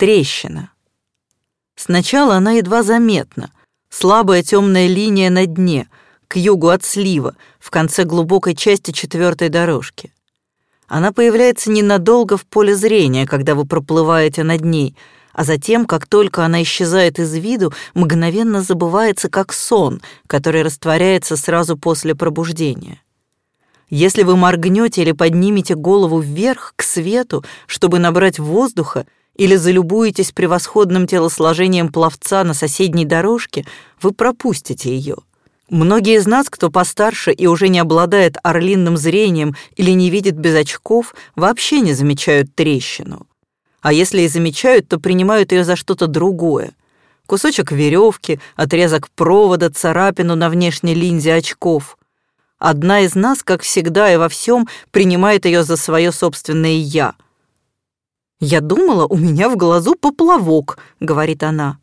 Трещина. Сначала она едва заметна, слабая темная линия на дне, к югу от слива, в конце глубокой части четвертой дорожки. Она появляется ненадолго в поле зрения, когда вы проплываете над ней, а затем, как только она исчезает из виду, мгновенно забывается как сон, который растворяется сразу после пробуждения. Если вы моргнете или поднимете голову вверх к свету, чтобы набрать воздуха, или залюбуетесь превосходным телосложением пловца на соседней дорожке, вы пропустите ее. Многие из нас, кто постарше и уже не обладает орлинным зрением или не видит без очков, вообще не замечают трещину. А если и замечают, то принимают ее за что-то другое. Кусочек веревки, отрезок провода, царапину на внешней линзе очков. Одна из нас, как всегда и во всем, принимает ее за свое собственное «я». «Я думала, у меня в глазу поплавок», — говорит она.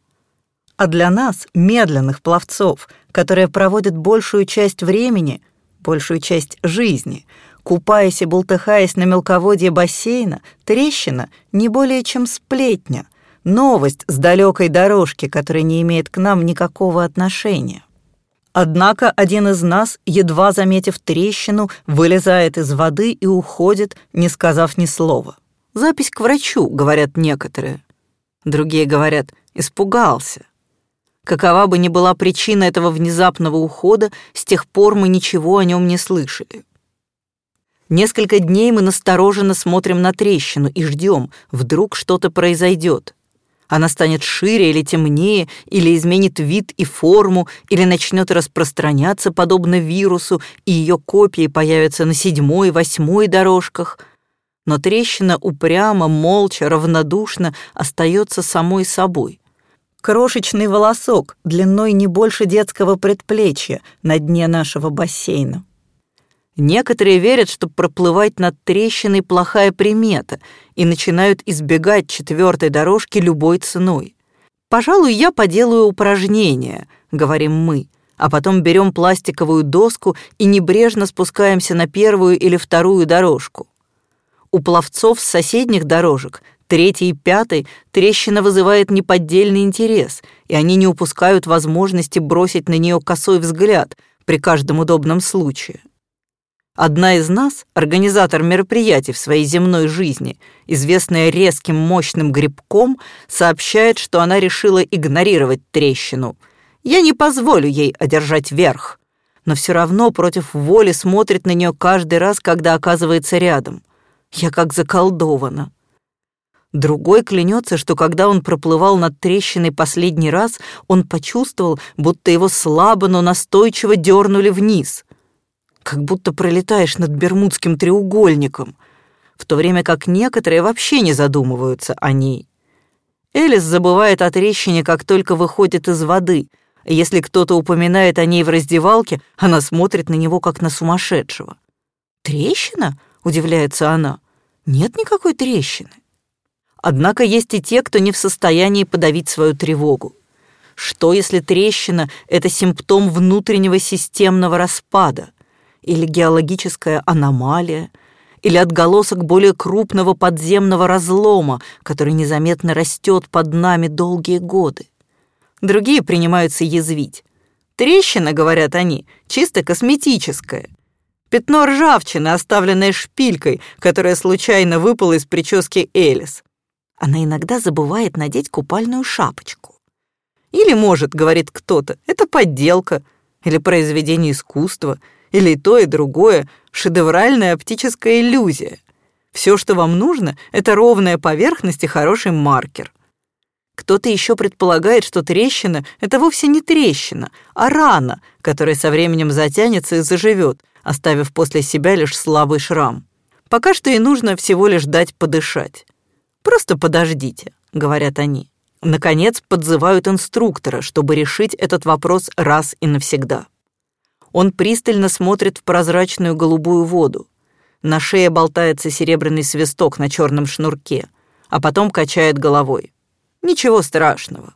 А для нас, медленных пловцов, которые проводят большую часть времени, большую часть жизни, купаясь и бултыхаясь на мелководье бассейна, трещина не более чем сплетня, новость с далекой дорожки, которая не имеет к нам никакого отношения. Однако один из нас, едва заметив трещину, вылезает из воды и уходит, не сказав ни слова. «Запись к врачу», — говорят некоторые. Другие говорят «испугался». Какова бы ни была причина этого внезапного ухода, с тех пор мы ничего о нем не слышали. Несколько дней мы настороженно смотрим на трещину и ждем, вдруг что-то произойдет. Она станет шире или темнее, или изменит вид и форму, или начнет распространяться подобно вирусу, и ее копии появятся на седьмой, восьмой дорожках. Но трещина упрямо, молча, равнодушно остается самой собой. Крошечный волосок, длиной не больше детского предплечья, на дне нашего бассейна. Некоторые верят, что проплывать над трещиной плохая примета и начинают избегать четвертой дорожки любой ценой. «Пожалуй, я поделаю упражнение», — говорим мы, а потом берем пластиковую доску и небрежно спускаемся на первую или вторую дорожку. У пловцов с соседних дорожек, третьей и пятой, трещина вызывает неподдельный интерес, и они не упускают возможности бросить на нее косой взгляд при каждом удобном случае. Одна из нас, организатор мероприятий в своей земной жизни, известная резким мощным грибком, сообщает, что она решила игнорировать трещину. Я не позволю ей одержать верх. Но все равно против воли смотрит на нее каждый раз, когда оказывается рядом. Я как заколдована. Другой клянется, что когда он проплывал над трещиной последний раз, он почувствовал, будто его слабо, но настойчиво дернули вниз — как будто пролетаешь над Бермудским треугольником, в то время как некоторые вообще не задумываются о ней. Элис забывает о трещине, как только выходит из воды. Если кто-то упоминает о ней в раздевалке, она смотрит на него, как на сумасшедшего. «Трещина?» — удивляется она. «Нет никакой трещины». Однако есть и те, кто не в состоянии подавить свою тревогу. Что, если трещина — это симптом внутреннего системного распада? или геологическая аномалия, или отголосок более крупного подземного разлома, который незаметно растет под нами долгие годы. Другие принимаются язвить. Трещина, говорят они, чисто косметическая. Пятно ржавчины, оставленное шпилькой, которая случайно выпала из прически Элис. Она иногда забывает надеть купальную шапочку. Или, может, говорит кто-то, это подделка или произведение искусства — или то, и другое — шедевральная оптическая иллюзия. Все, что вам нужно, это ровная поверхность и хороший маркер. Кто-то еще предполагает, что трещина — это вовсе не трещина, а рана, которая со временем затянется и заживет, оставив после себя лишь слабый шрам. Пока что и нужно всего лишь дать подышать. «Просто подождите», — говорят они. Наконец подзывают инструктора, чтобы решить этот вопрос раз и навсегда. Он пристально смотрит в прозрачную голубую воду. На шее болтается серебряный свисток на черном шнурке, а потом качает головой. Ничего страшного.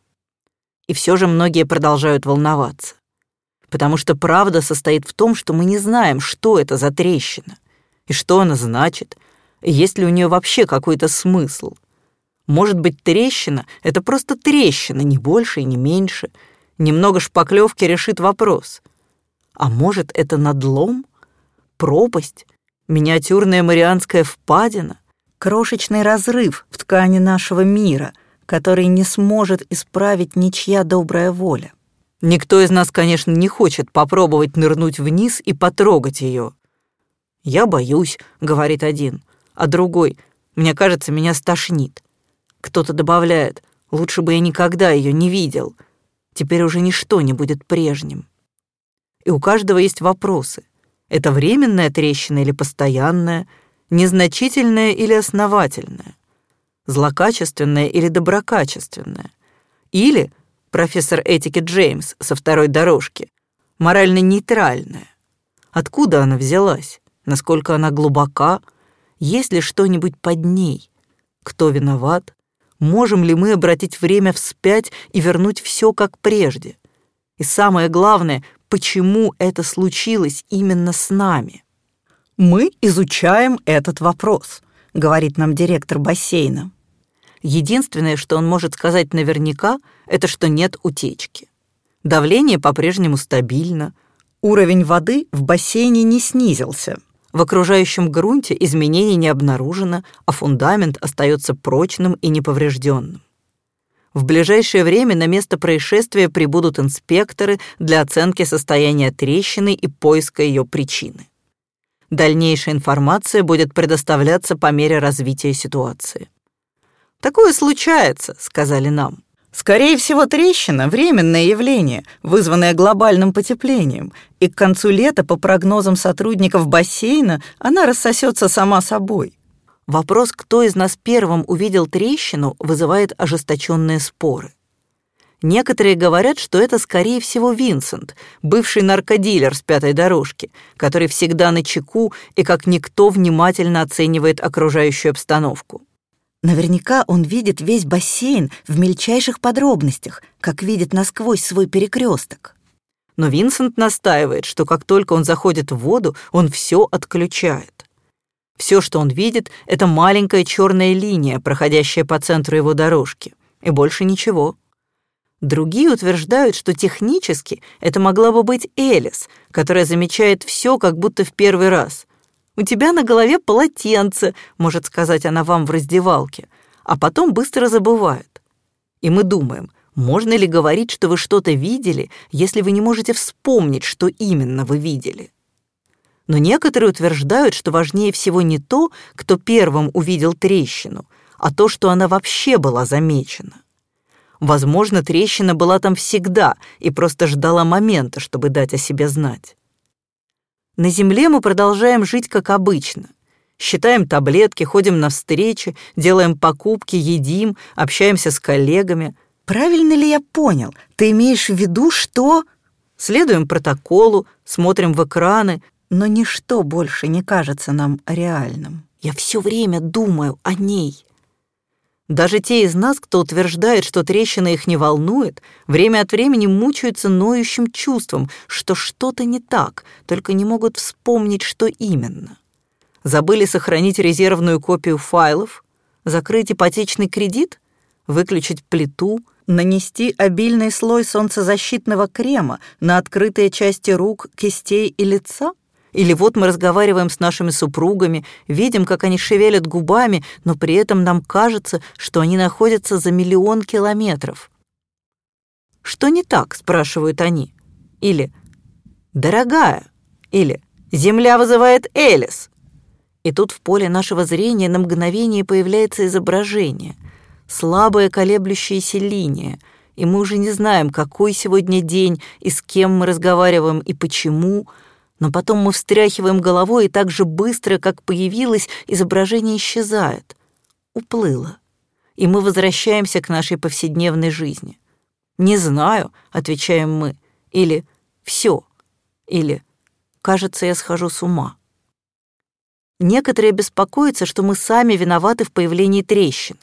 И все же многие продолжают волноваться. Потому что правда состоит в том, что мы не знаем, что это за трещина, и что она значит, и есть ли у нее вообще какой-то смысл. Может быть, трещина — это просто трещина, не больше и не меньше. Немного шпаклевки решит вопрос. А может, это надлом? Пропасть? Миниатюрная Марианская впадина? Крошечный разрыв в ткани нашего мира, который не сможет исправить ничья добрая воля. Никто из нас, конечно, не хочет попробовать нырнуть вниз и потрогать ее. «Я боюсь», — говорит один, а другой, «мне кажется, меня стошнит». Кто-то добавляет, «лучше бы я никогда ее не видел». Теперь уже ничто не будет прежним. И у каждого есть вопросы. Это временная трещина или постоянная, незначительная или основательная, злокачественная или доброкачественная, или профессор этики Джеймс со второй дорожки, морально-нейтральная. Откуда она взялась? Насколько она глубока? Есть ли что-нибудь под ней? Кто виноват? Можем ли мы обратить время вспять и вернуть все как прежде? И самое главное, почему это случилось именно с нами? Мы изучаем этот вопрос, говорит нам директор бассейна. Единственное, что он может сказать наверняка, это что нет утечки. Давление по-прежнему стабильно, уровень воды в бассейне не снизился. В окружающем грунте изменений не обнаружено, а фундамент остается прочным и неповрежденным. В ближайшее время на место происшествия прибудут инспекторы для оценки состояния трещины и поиска ее причины. Дальнейшая информация будет предоставляться по мере развития ситуации. «Такое случается», — сказали нам. Скорее всего, трещина — временное явление, вызванное глобальным потеплением, и к концу лета, по прогнозам сотрудников бассейна, она рассосется сама собой. Вопрос, кто из нас первым увидел трещину, вызывает ожесточенные споры. Некоторые говорят, что это, скорее всего, Винсент, бывший наркодилер с пятой дорожки, который всегда на чеку и как никто внимательно оценивает окружающую обстановку. Наверняка он видит весь бассейн в мельчайших подробностях, как видит насквозь свой перекресток. Но Винсент настаивает, что как только он заходит в воду, он все отключает. Все, что он видит, это маленькая черная линия, проходящая по центру его дорожки, и больше ничего. Другие утверждают, что технически это могла бы быть Элис, которая замечает все, как будто в первый раз, у тебя на голове полотенце, может сказать она вам в раздевалке, а потом быстро забывает. И мы думаем, можно ли говорить, что вы что-то видели, если вы не можете вспомнить, что именно вы видели? Но некоторые утверждают, что важнее всего не то, кто первым увидел трещину, а то, что она вообще была замечена. Возможно, трещина была там всегда и просто ждала момента, чтобы дать о себе знать. На Земле мы продолжаем жить как обычно. Считаем таблетки, ходим на встречи, делаем покупки, едим, общаемся с коллегами. Правильно ли я понял? Ты имеешь в виду, что... Следуем протоколу, смотрим в экраны, но ничто больше не кажется нам реальным. Я все время думаю о ней. Даже те из нас, кто утверждает, что трещина их не волнует, время от времени мучаются ноющим чувством, что что-то не так, только не могут вспомнить, что именно. Забыли сохранить резервную копию файлов, закрыть ипотечный кредит, выключить плиту, нанести обильный слой солнцезащитного крема на открытые части рук, кистей и лица? Или вот мы разговариваем с нашими супругами, видим, как они шевелят губами, но при этом нам кажется, что они находятся за миллион километров. «Что не так?» — спрашивают они. Или «Дорогая» или «Земля вызывает Элис». И тут в поле нашего зрения на мгновение появляется изображение, слабая колеблющаяся линия, и мы уже не знаем, какой сегодня день и с кем мы разговариваем и почему — но потом мы встряхиваем головой, и так же быстро, как появилось, изображение исчезает. Уплыло. И мы возвращаемся к нашей повседневной жизни. «Не знаю», — отвечаем мы, или «все», или «кажется, я схожу с ума». Некоторые беспокоятся, что мы сами виноваты в появлении трещины.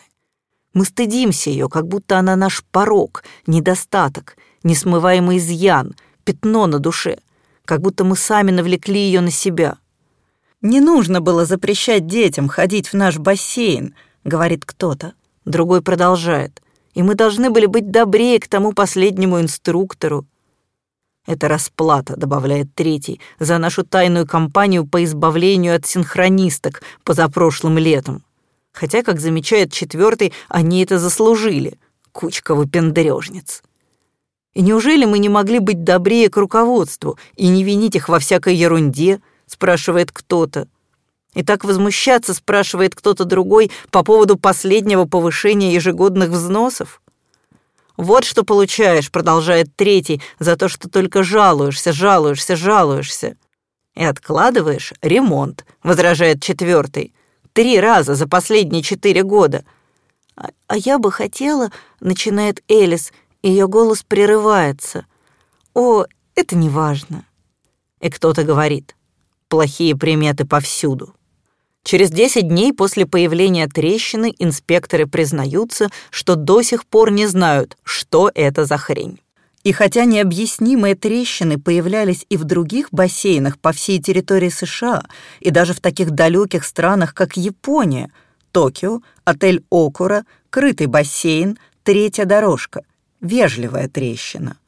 Мы стыдимся ее, как будто она наш порог, недостаток, несмываемый изъян, пятно на душе — как будто мы сами навлекли ее на себя. «Не нужно было запрещать детям ходить в наш бассейн», — говорит кто-то. Другой продолжает. И мы должны были быть добрее к тому последнему инструктору. Это расплата, добавляет третий, за нашу тайную кампанию по избавлению от синхронисток позапрошлым летом. Хотя, как замечает четвертый, они это заслужили. Кучка выпендрежниц. И неужели мы не могли быть добрее к руководству и не винить их во всякой ерунде, спрашивает кто-то. И так возмущаться, спрашивает кто-то другой, по поводу последнего повышения ежегодных взносов? Вот что получаешь, продолжает третий, за то, что только жалуешься, жалуешься, жалуешься. И откладываешь ремонт, возражает четвертый. Три раза за последние четыре года. А, а я бы хотела, начинает Элис, ее голос прерывается. О, это не важно. И кто-то говорит, плохие приметы повсюду. Через 10 дней после появления трещины инспекторы признаются, что до сих пор не знают, что это за хрень. И хотя необъяснимые трещины появлялись и в других бассейнах по всей территории США, и даже в таких далеких странах, как Япония, Токио, отель Окура, крытый бассейн, третья дорожка, вежливая трещина.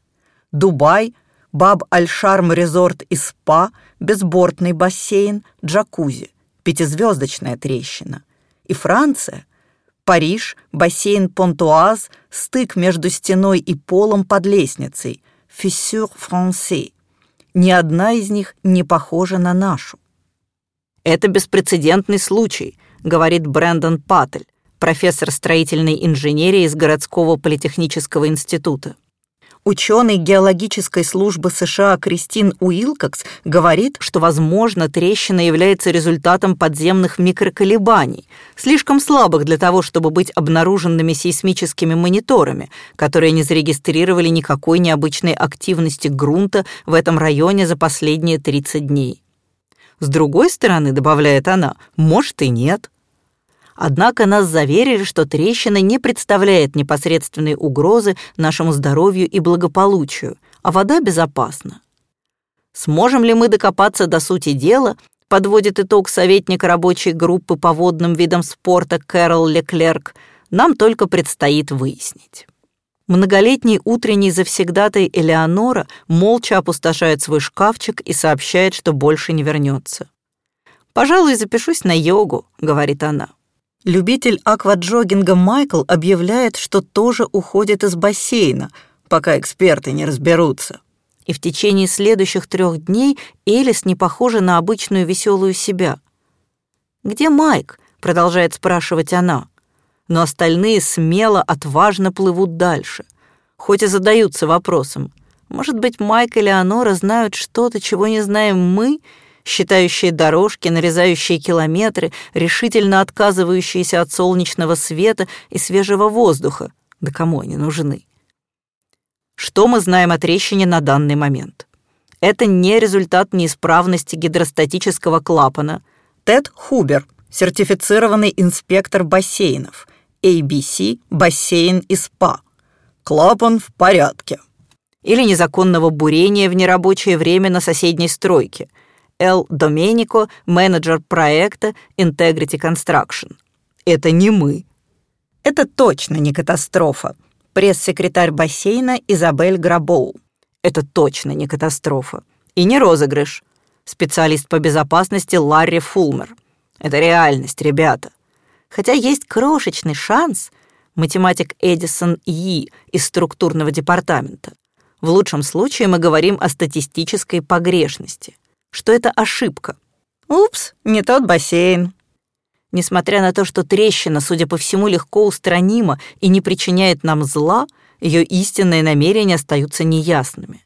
Дубай, Баб-Аль-Шарм резорт и спа, безбортный бассейн, джакузи — пятизвездочная трещина. И Франция, Париж, бассейн Понтуаз, стык между стеной и полом под лестницей, фиссюр францей. Ни одна из них не похожа на нашу. «Это беспрецедентный случай», — говорит Брэндон Паттель, профессор строительной инженерии из городского политехнического института. Ученый геологической службы США Кристин Уилкокс говорит, что, возможно, трещина является результатом подземных микроколебаний, слишком слабых для того, чтобы быть обнаруженными сейсмическими мониторами, которые не зарегистрировали никакой необычной активности грунта в этом районе за последние 30 дней. С другой стороны, добавляет она, может и нет. Однако нас заверили, что трещина не представляет непосредственной угрозы нашему здоровью и благополучию, а вода безопасна. Сможем ли мы докопаться до сути дела, подводит итог советник рабочей группы по водным видам спорта Кэрол Леклерк, нам только предстоит выяснить. Многолетний утренний завсегдатай Элеонора молча опустошает свой шкафчик и сообщает, что больше не вернется. «Пожалуй, запишусь на йогу», — говорит она. Любитель акваджогинга Майкл объявляет, что тоже уходит из бассейна, пока эксперты не разберутся. И в течение следующих трех дней Элис не похожа на обычную веселую себя. «Где Майк?» — продолжает спрашивать она. Но остальные смело, отважно плывут дальше, хоть и задаются вопросом. Может быть, Майк и Леонора знают что-то, чего не знаем мы, считающие дорожки, нарезающие километры, решительно отказывающиеся от солнечного света и свежего воздуха. Да кому они нужны? Что мы знаем о трещине на данный момент? Это не результат неисправности гидростатического клапана. Тед Хубер, сертифицированный инспектор бассейнов. ABC, бассейн и СПА. Клапан в порядке. Или незаконного бурения в нерабочее время на соседней стройке – Эл Доменико, менеджер проекта Integrity Construction. Это не мы. Это точно не катастрофа. Пресс-секретарь бассейна Изабель Грабоу. Это точно не катастрофа. И не розыгрыш. Специалист по безопасности Ларри Фулмер. Это реальность, ребята. Хотя есть крошечный шанс, математик Эдисон Yi из структурного департамента. В лучшем случае мы говорим о статистической погрешности что это ошибка. Упс, не тот бассейн. Несмотря на то, что трещина, судя по всему, легко устранима и не причиняет нам зла, ее истинные намерения остаются неясными.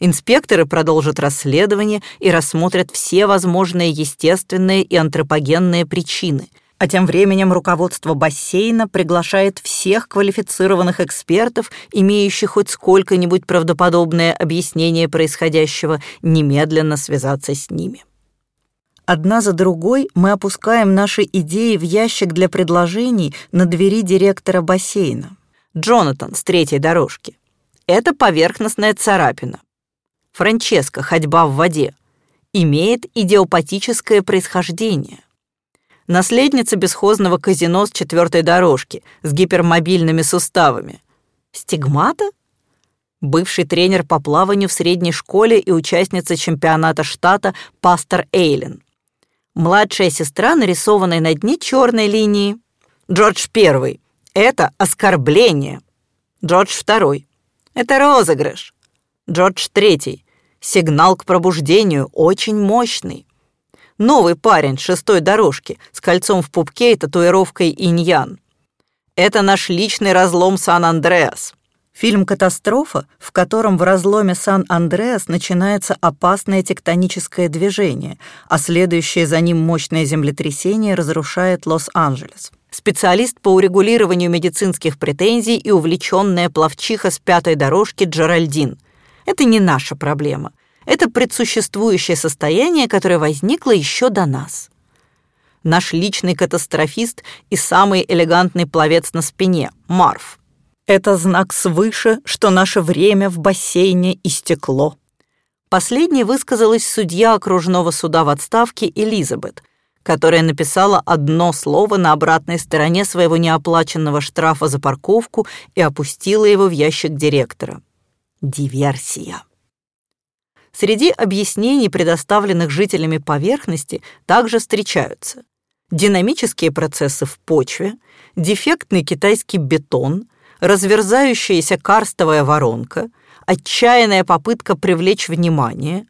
Инспекторы продолжат расследование и рассмотрят все возможные естественные и антропогенные причины — а тем временем руководство бассейна приглашает всех квалифицированных экспертов, имеющих хоть сколько-нибудь правдоподобное объяснение происходящего, немедленно связаться с ними. Одна за другой мы опускаем наши идеи в ящик для предложений на двери директора бассейна. Джонатан с третьей дорожки. Это поверхностная царапина. Франческо, ходьба в воде. Имеет идиопатическое происхождение. Наследница бесхозного казино с четвертой дорожки, с гипермобильными суставами. Стигмата? Бывший тренер по плаванию в средней школе и участница чемпионата штата Пастор Эйлен. Младшая сестра, нарисованная на дне черной линии. Джордж первый. Это оскорбление. Джордж второй. Это розыгрыш. Джордж третий. Сигнал к пробуждению очень мощный. Новый парень с шестой дорожки с кольцом в пупке и татуировкой иньян. Это наш личный разлом Сан-Андреас. Фильм «Катастрофа», в котором в разломе Сан-Андреас начинается опасное тектоническое движение, а следующее за ним мощное землетрясение разрушает Лос-Анджелес. Специалист по урегулированию медицинских претензий и увлеченная пловчиха с пятой дорожки Джеральдин. Это не наша проблема. Это предсуществующее состояние, которое возникло еще до нас. Наш личный катастрофист и самый элегантный пловец на спине — Марф. Это знак свыше, что наше время в бассейне истекло. Последней высказалась судья окружного суда в отставке Элизабет, которая написала одно слово на обратной стороне своего неоплаченного штрафа за парковку и опустила его в ящик директора. Диверсия. Среди объяснений, предоставленных жителями поверхности, также встречаются динамические процессы в почве, дефектный китайский бетон, разверзающаяся карстовая воронка, отчаянная попытка привлечь внимание,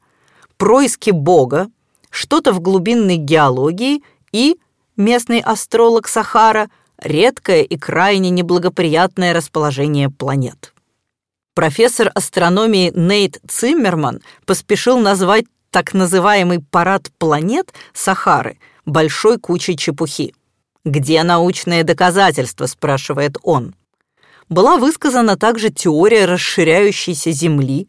происки Бога, что-то в глубинной геологии и местный астролог Сахара, редкое и крайне неблагоприятное расположение планет. Профессор астрономии Нейт Циммерман поспешил назвать так называемый парад планет Сахары большой кучей чепухи. «Где научные доказательства?» – спрашивает он. Была высказана также теория расширяющейся Земли.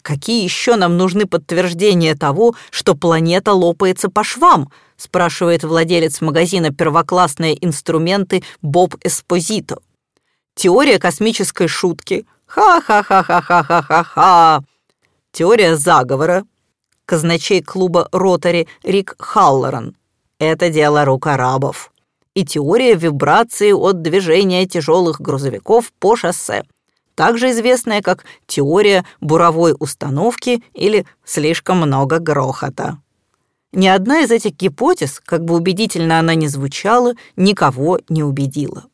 Какие еще нам нужны подтверждения того, что планета лопается по швам? спрашивает владелец магазина «Первоклассные инструменты» Боб Эспозито. Теория космической шутки – Ха-ха-ха-ха-ха-ха-ха-ха. Теория заговора. Казначей клуба Ротари Рик Халлоран. Это дело рук арабов. И теория вибрации от движения тяжелых грузовиков по шоссе, также известная как теория буровой установки или слишком много грохота. Ни одна из этих гипотез, как бы убедительно она ни звучала, никого не убедила.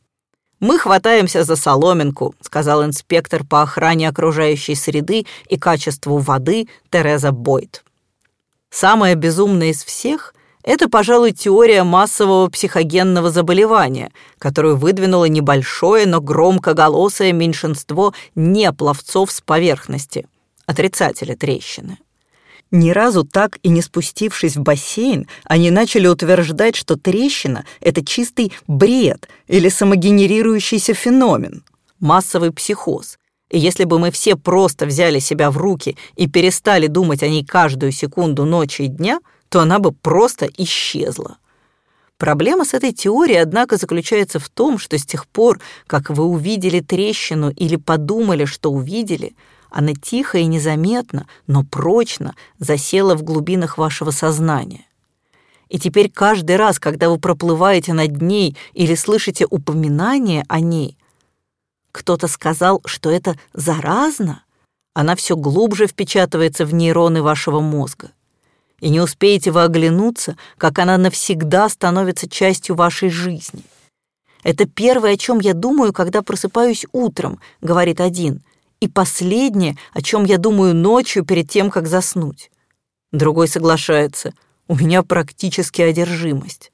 «Мы хватаемся за соломинку», — сказал инспектор по охране окружающей среды и качеству воды Тереза Бойд. Самое безумное из всех — это, пожалуй, теория массового психогенного заболевания, которую выдвинуло небольшое, но громкоголосое меньшинство непловцов с поверхности, отрицатели трещины. Ни разу так и не спустившись в бассейн, они начали утверждать, что трещина — это чистый бред или самогенерирующийся феномен, массовый психоз. И если бы мы все просто взяли себя в руки и перестали думать о ней каждую секунду ночи и дня, то она бы просто исчезла. Проблема с этой теорией, однако, заключается в том, что с тех пор, как вы увидели трещину или подумали, что увидели — она тихо и незаметно, но прочно засела в глубинах вашего сознания. И теперь каждый раз, когда вы проплываете над ней или слышите упоминание о ней, кто-то сказал, что это заразно, она все глубже впечатывается в нейроны вашего мозга. И не успеете вы оглянуться, как она навсегда становится частью вашей жизни. «Это первое, о чем я думаю, когда просыпаюсь утром», — говорит один — и последнее, о чем я думаю ночью перед тем, как заснуть. Другой соглашается, у меня практически одержимость.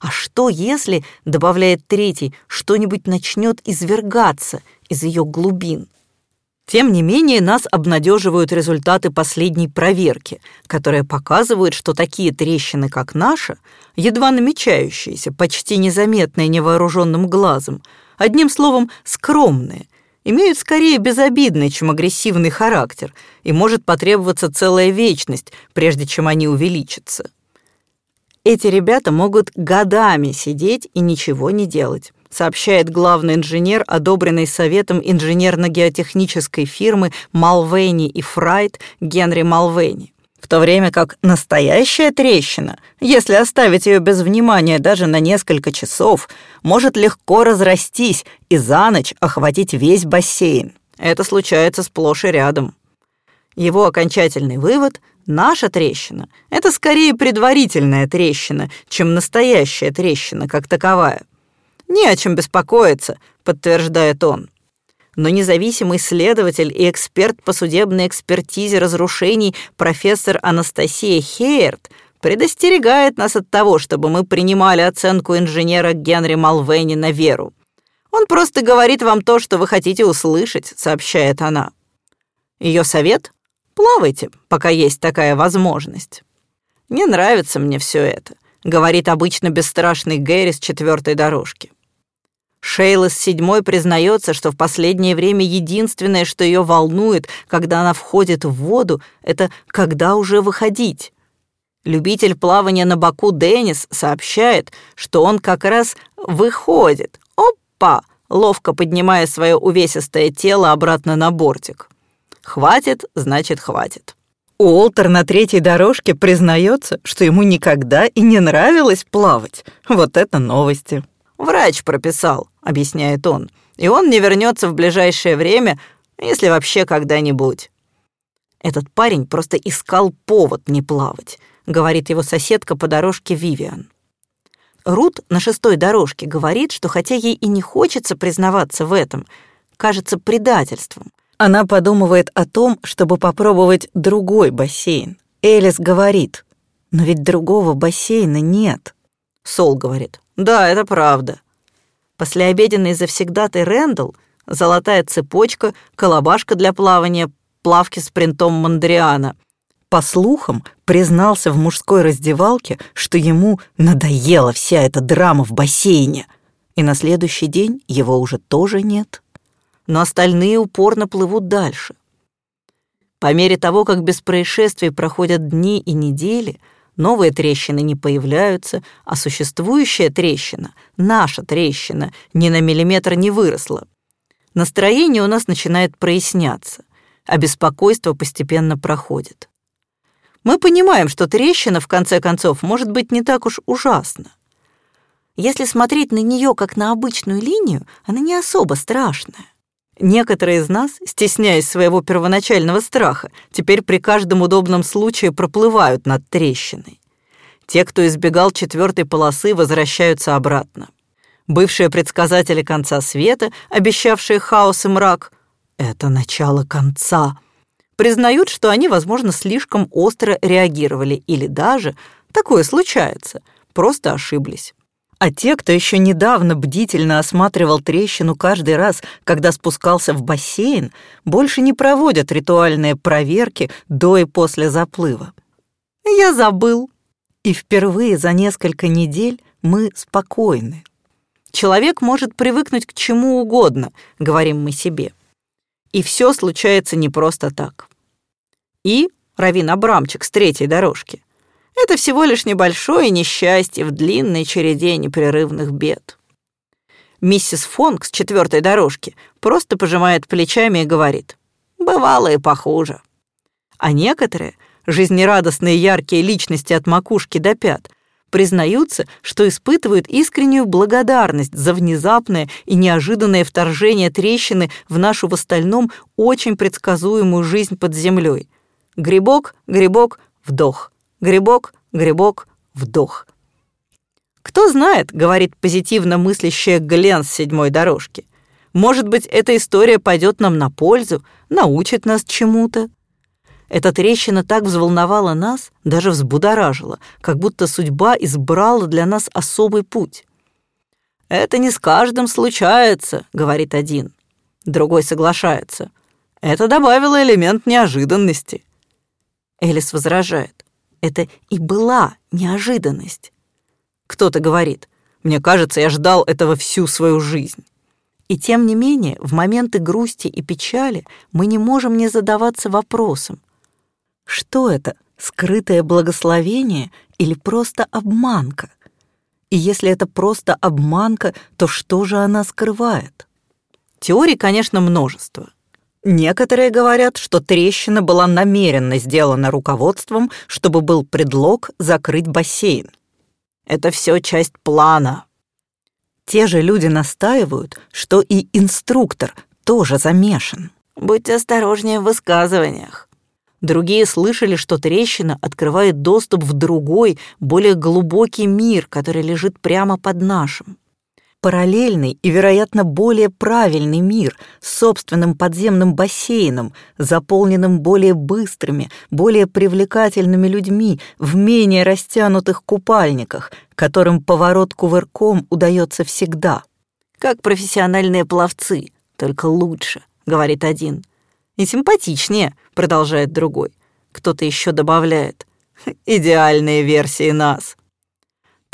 А что если, добавляет третий, что-нибудь начнет извергаться из ее глубин? Тем не менее, нас обнадеживают результаты последней проверки, которые показывают, что такие трещины, как наша, едва намечающиеся, почти незаметные невооруженным глазом, одним словом, скромные, имеют скорее безобидный, чем агрессивный характер, и может потребоваться целая вечность, прежде чем они увеличатся. Эти ребята могут годами сидеть и ничего не делать, сообщает главный инженер, одобренный советом инженерно-геотехнической фирмы Малвейни и Фрайт Генри Малвейни в то время как настоящая трещина, если оставить ее без внимания даже на несколько часов, может легко разрастись и за ночь охватить весь бассейн. Это случается сплошь и рядом. Его окончательный вывод — наша трещина — это скорее предварительная трещина, чем настоящая трещина как таковая. «Не о чем беспокоиться», — подтверждает он но независимый следователь и эксперт по судебной экспертизе разрушений профессор Анастасия Хейерт предостерегает нас от того, чтобы мы принимали оценку инженера Генри Малвейни на веру. Он просто говорит вам то, что вы хотите услышать, сообщает она. Ее совет — плавайте, пока есть такая возможность. Не нравится мне все это, говорит обычно бесстрашный Гэри с четвертой дорожки. Шейла с седьмой признается, что в последнее время единственное, что ее волнует, когда она входит в воду, это когда уже выходить. Любитель плавания на боку Деннис сообщает, что он как раз выходит. Опа! Ловко поднимая свое увесистое тело обратно на бортик. Хватит, значит, хватит. Уолтер на третьей дорожке признается, что ему никогда и не нравилось плавать. Вот это новости. Врач прописал объясняет он, и он не вернется в ближайшее время, если вообще когда-нибудь. Этот парень просто искал повод не плавать, говорит его соседка по дорожке Вивиан. Рут на шестой дорожке говорит, что хотя ей и не хочется признаваться в этом, кажется предательством. Она подумывает о том, чтобы попробовать другой бассейн. Элис говорит, но ведь другого бассейна нет. Сол говорит, да, это правда. Послеобеденный завсегдатый Рэндалл, золотая цепочка, колобашка для плавания, плавки с принтом Мандриана. По слухам, признался в мужской раздевалке, что ему надоела вся эта драма в бассейне. И на следующий день его уже тоже нет. Но остальные упорно плывут дальше. По мере того, как без происшествий проходят дни и недели — Новые трещины не появляются, а существующая трещина, наша трещина, ни на миллиметр не выросла. Настроение у нас начинает проясняться, а беспокойство постепенно проходит. Мы понимаем, что трещина, в конце концов, может быть не так уж ужасна. Если смотреть на нее как на обычную линию, она не особо страшная. Некоторые из нас, стесняясь своего первоначального страха, теперь при каждом удобном случае проплывают над трещиной. Те, кто избегал четвертой полосы, возвращаются обратно. Бывшие предсказатели конца света, обещавшие хаос и мрак, это начало конца. Признают, что они, возможно, слишком остро реагировали или даже, такое случается, просто ошиблись. А те, кто еще недавно бдительно осматривал трещину каждый раз, когда спускался в бассейн, больше не проводят ритуальные проверки до и после заплыва. Я забыл. И впервые за несколько недель мы спокойны. Человек может привыкнуть к чему угодно, говорим мы себе. И все случается не просто так. И Равин Абрамчик с третьей дорожки это всего лишь небольшое несчастье в длинной череде непрерывных бед. Миссис Фонг с четвертой дорожки просто пожимает плечами и говорит, «Бывало и похуже». А некоторые, жизнерадостные яркие личности от макушки до пят, признаются, что испытывают искреннюю благодарность за внезапное и неожиданное вторжение трещины в нашу в остальном очень предсказуемую жизнь под землей. Грибок, грибок, вдох. Грибок, грибок, вдох. «Кто знает», — говорит позитивно мыслящая Глен с седьмой дорожки. «Может быть, эта история пойдет нам на пользу, научит нас чему-то». Эта трещина так взволновала нас, даже взбудоражила, как будто судьба избрала для нас особый путь. «Это не с каждым случается», — говорит один. Другой соглашается. «Это добавило элемент неожиданности». Элис возражает. Это и была неожиданность. Кто-то говорит, мне кажется, я ждал этого всю свою жизнь. И тем не менее, в моменты грусти и печали мы не можем не задаваться вопросом, что это, скрытое благословение или просто обманка? И если это просто обманка, то что же она скрывает? Теорий, конечно, множество. Некоторые говорят, что трещина была намеренно сделана руководством, чтобы был предлог закрыть бассейн. Это все часть плана. Те же люди настаивают, что и инструктор тоже замешан. Будьте осторожнее в высказываниях. Другие слышали, что трещина открывает доступ в другой, более глубокий мир, который лежит прямо под нашим. Параллельный и, вероятно, более правильный мир с собственным подземным бассейном, заполненным более быстрыми, более привлекательными людьми в менее растянутых купальниках, которым поворот кувырком удается всегда. Как профессиональные пловцы, только лучше —— говорит один. «И симпатичнее», — продолжает другой. Кто-то еще добавляет. «Идеальные версии нас».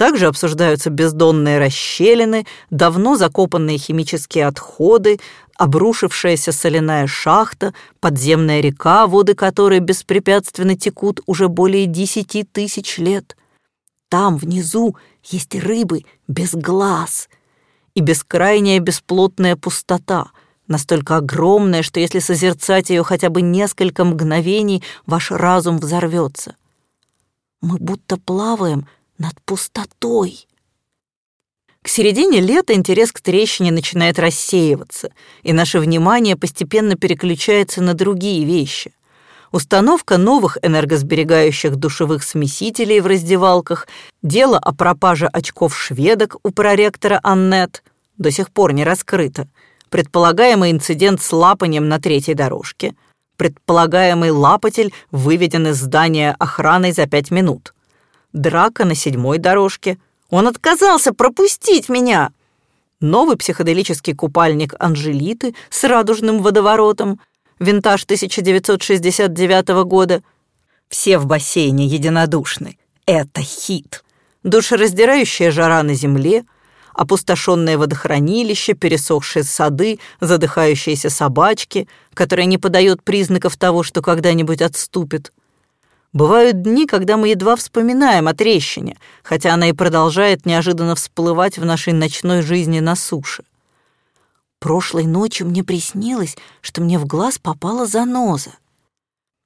Также обсуждаются бездонные расщелины, давно закопанные химические отходы, обрушившаяся соляная шахта, подземная река, воды которой беспрепятственно текут уже более десяти тысяч лет. Там, внизу, есть рыбы без глаз и бескрайняя бесплотная пустота — настолько огромная, что если созерцать ее хотя бы несколько мгновений, ваш разум взорвется. Мы будто плаваем над пустотой. К середине лета интерес к трещине начинает рассеиваться, и наше внимание постепенно переключается на другие вещи. Установка новых энергосберегающих душевых смесителей в раздевалках, дело о пропаже очков шведок у проректора Аннет до сих пор не раскрыто — предполагаемый инцидент с лапанием на третьей дорожке, предполагаемый лапатель выведен из здания охраной за пять минут, драка на седьмой дорожке, он отказался пропустить меня, новый психоделический купальник Анжелиты с радужным водоворотом, винтаж 1969 года, все в бассейне единодушны. Это хит. Душераздирающая жара на земле — опустошенное водохранилище, пересохшие сады, задыхающиеся собачки, которые не подают признаков того, что когда-нибудь отступит. Бывают дни, когда мы едва вспоминаем о трещине, хотя она и продолжает неожиданно всплывать в нашей ночной жизни на суше. Прошлой ночью мне приснилось, что мне в глаз попала заноза.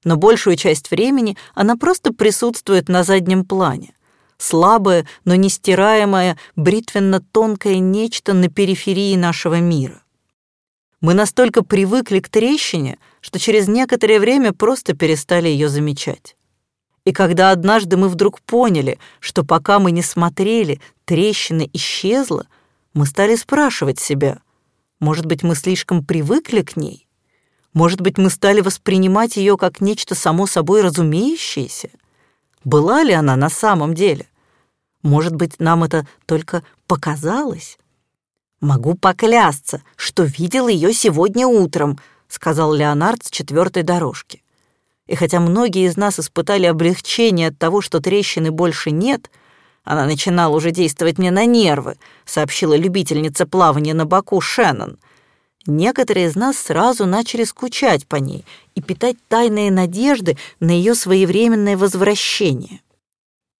Но большую часть времени она просто присутствует на заднем плане слабое, но нестираемое, бритвенно-тонкое нечто на периферии нашего мира. Мы настолько привыкли к трещине, что через некоторое время просто перестали ее замечать. И когда однажды мы вдруг поняли, что пока мы не смотрели, трещина исчезла, мы стали спрашивать себя, может быть, мы слишком привыкли к ней? Может быть, мы стали воспринимать ее как нечто само собой разумеющееся? Была ли она на самом деле? Может быть, нам это только показалось? Могу поклясться, что видел ее сегодня утром, сказал Леонард с четвертой дорожки. И хотя многие из нас испытали облегчение от того, что трещины больше нет, она начинала уже действовать мне на нервы, сообщила любительница плавания на боку Шеннон. Некоторые из нас сразу начали скучать по ней и питать тайные надежды на ее своевременное возвращение.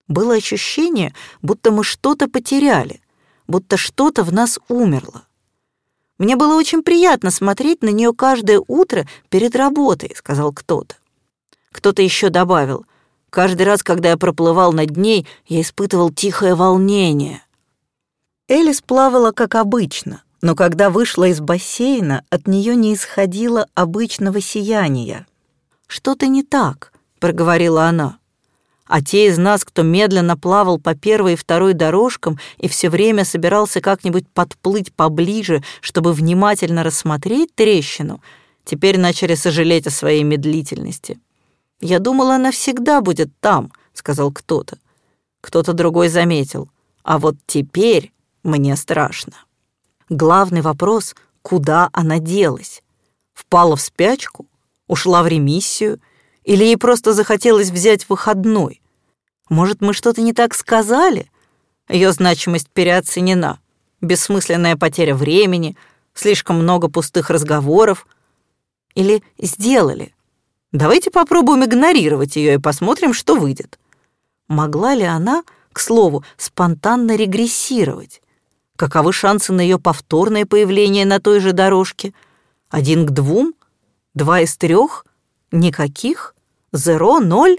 Было ощущение, будто мы что-то потеряли, будто что-то в нас умерло. Мне было очень приятно смотреть на нее каждое утро перед работой, сказал кто-то. Кто-то еще добавил, каждый раз, когда я проплывал над ней, я испытывал тихое волнение. Элис плавала как обычно, но когда вышла из бассейна, от нее не исходило обычного сияния. «Что-то не так», — проговорила она. А те из нас, кто медленно плавал по первой и второй дорожкам и все время собирался как-нибудь подплыть поближе, чтобы внимательно рассмотреть трещину, теперь начали сожалеть о своей медлительности. «Я думала, она всегда будет там», — сказал кто-то. Кто-то другой заметил. «А вот теперь мне страшно». Главный вопрос — куда она делась? Впала в спячку? Ушла в ремиссию? Или ей просто захотелось взять выходной? Может, мы что-то не так сказали? Ее значимость переоценена. Бессмысленная потеря времени, слишком много пустых разговоров. Или сделали. Давайте попробуем игнорировать ее и посмотрим, что выйдет. Могла ли она, к слову, спонтанно регрессировать? Каковы шансы на ее повторное появление на той же дорожке? Один к двум? Два из трех? Никаких? Зеро? Ноль?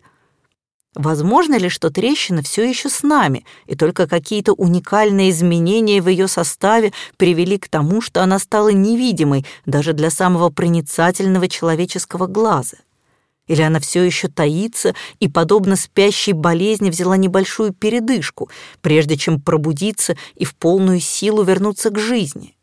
Возможно ли, что трещина все еще с нами, и только какие-то уникальные изменения в ее составе привели к тому, что она стала невидимой даже для самого проницательного человеческого глаза? Или она все еще таится и, подобно спящей болезни, взяла небольшую передышку, прежде чем пробудиться и в полную силу вернуться к жизни?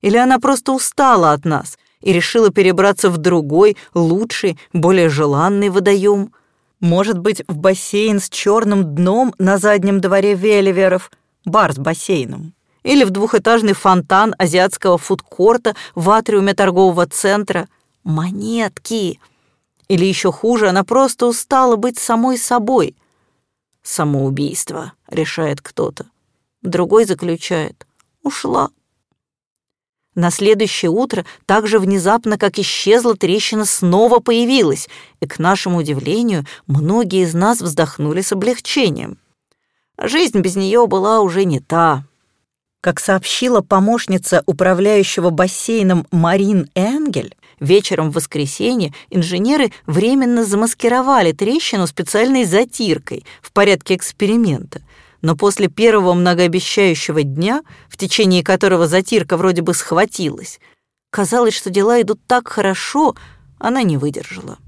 Или она просто устала от нас и решила перебраться в другой, лучший, более желанный водоем? Может быть, в бассейн с черным дном на заднем дворе Веливеров, бар с бассейном? Или в двухэтажный фонтан азиатского фудкорта в атриуме торгового центра? Монетки! Или еще хуже, она просто устала быть самой собой. Самоубийство, решает кто-то. Другой заключает. Ушла. На следующее утро, так же внезапно, как исчезла, трещина снова появилась, и, к нашему удивлению, многие из нас вздохнули с облегчением. Жизнь без нее была уже не та. Как сообщила помощница управляющего бассейном Марин Энгель, вечером в воскресенье инженеры временно замаскировали трещину специальной затиркой в порядке эксперимента, но после первого многообещающего дня, в течение которого затирка вроде бы схватилась, казалось, что дела идут так хорошо, она не выдержала.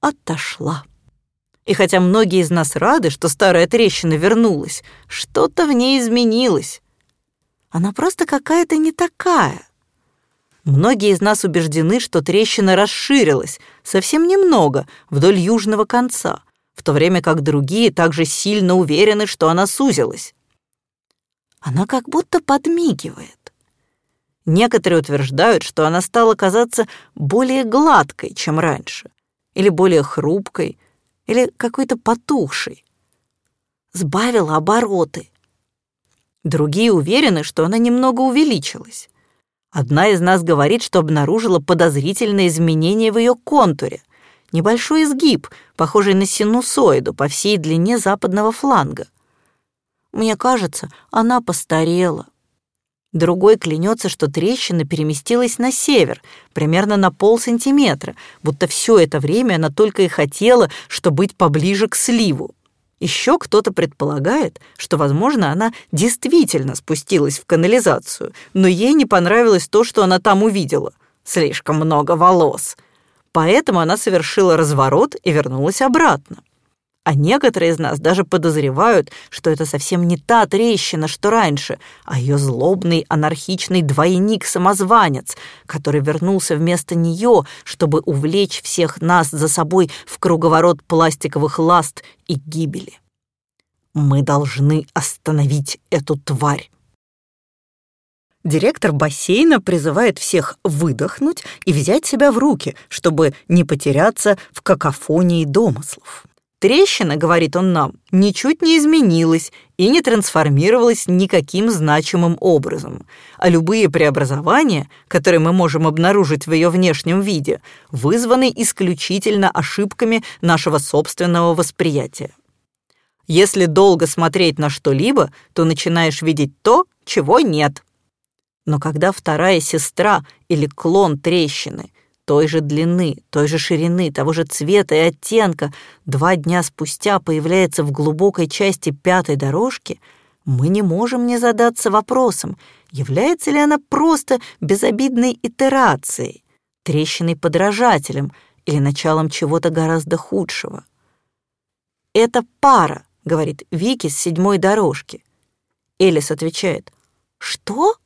Отошла. И хотя многие из нас рады, что старая трещина вернулась, что-то в ней изменилось. Она просто какая-то не такая. Многие из нас убеждены, что трещина расширилась, совсем немного, вдоль южного конца — в то время как другие также сильно уверены, что она сузилась. Она как будто подмигивает. Некоторые утверждают, что она стала казаться более гладкой, чем раньше, или более хрупкой, или какой-то потухшей. Сбавила обороты. Другие уверены, что она немного увеличилась. Одна из нас говорит, что обнаружила подозрительные изменения в ее контуре — небольшой изгиб, похожий на синусоиду по всей длине западного фланга. Мне кажется, она постарела. Другой клянется, что трещина переместилась на север, примерно на полсантиметра, будто все это время она только и хотела, что быть поближе к сливу. Еще кто-то предполагает, что, возможно, она действительно спустилась в канализацию, но ей не понравилось то, что она там увидела. Слишком много волос. Поэтому она совершила разворот и вернулась обратно. А некоторые из нас даже подозревают, что это совсем не та трещина, что раньше, а ее злобный анархичный двойник-самозванец, который вернулся вместо нее, чтобы увлечь всех нас за собой в круговорот пластиковых ласт и гибели. Мы должны остановить эту тварь. Директор бассейна призывает всех выдохнуть и взять себя в руки, чтобы не потеряться в какофонии домыслов. Трещина, говорит он нам, ничуть не изменилась и не трансформировалась никаким значимым образом, а любые преобразования, которые мы можем обнаружить в ее внешнем виде, вызваны исключительно ошибками нашего собственного восприятия. Если долго смотреть на что-либо, то начинаешь видеть то, чего нет. Но когда вторая сестра или клон трещины той же длины, той же ширины, того же цвета и оттенка два дня спустя появляется в глубокой части пятой дорожки, мы не можем не задаться вопросом, является ли она просто безобидной итерацией, трещиной-подражателем или началом чего-то гораздо худшего. «Это пара», — говорит Вики с седьмой дорожки. Элис отвечает, «Что?»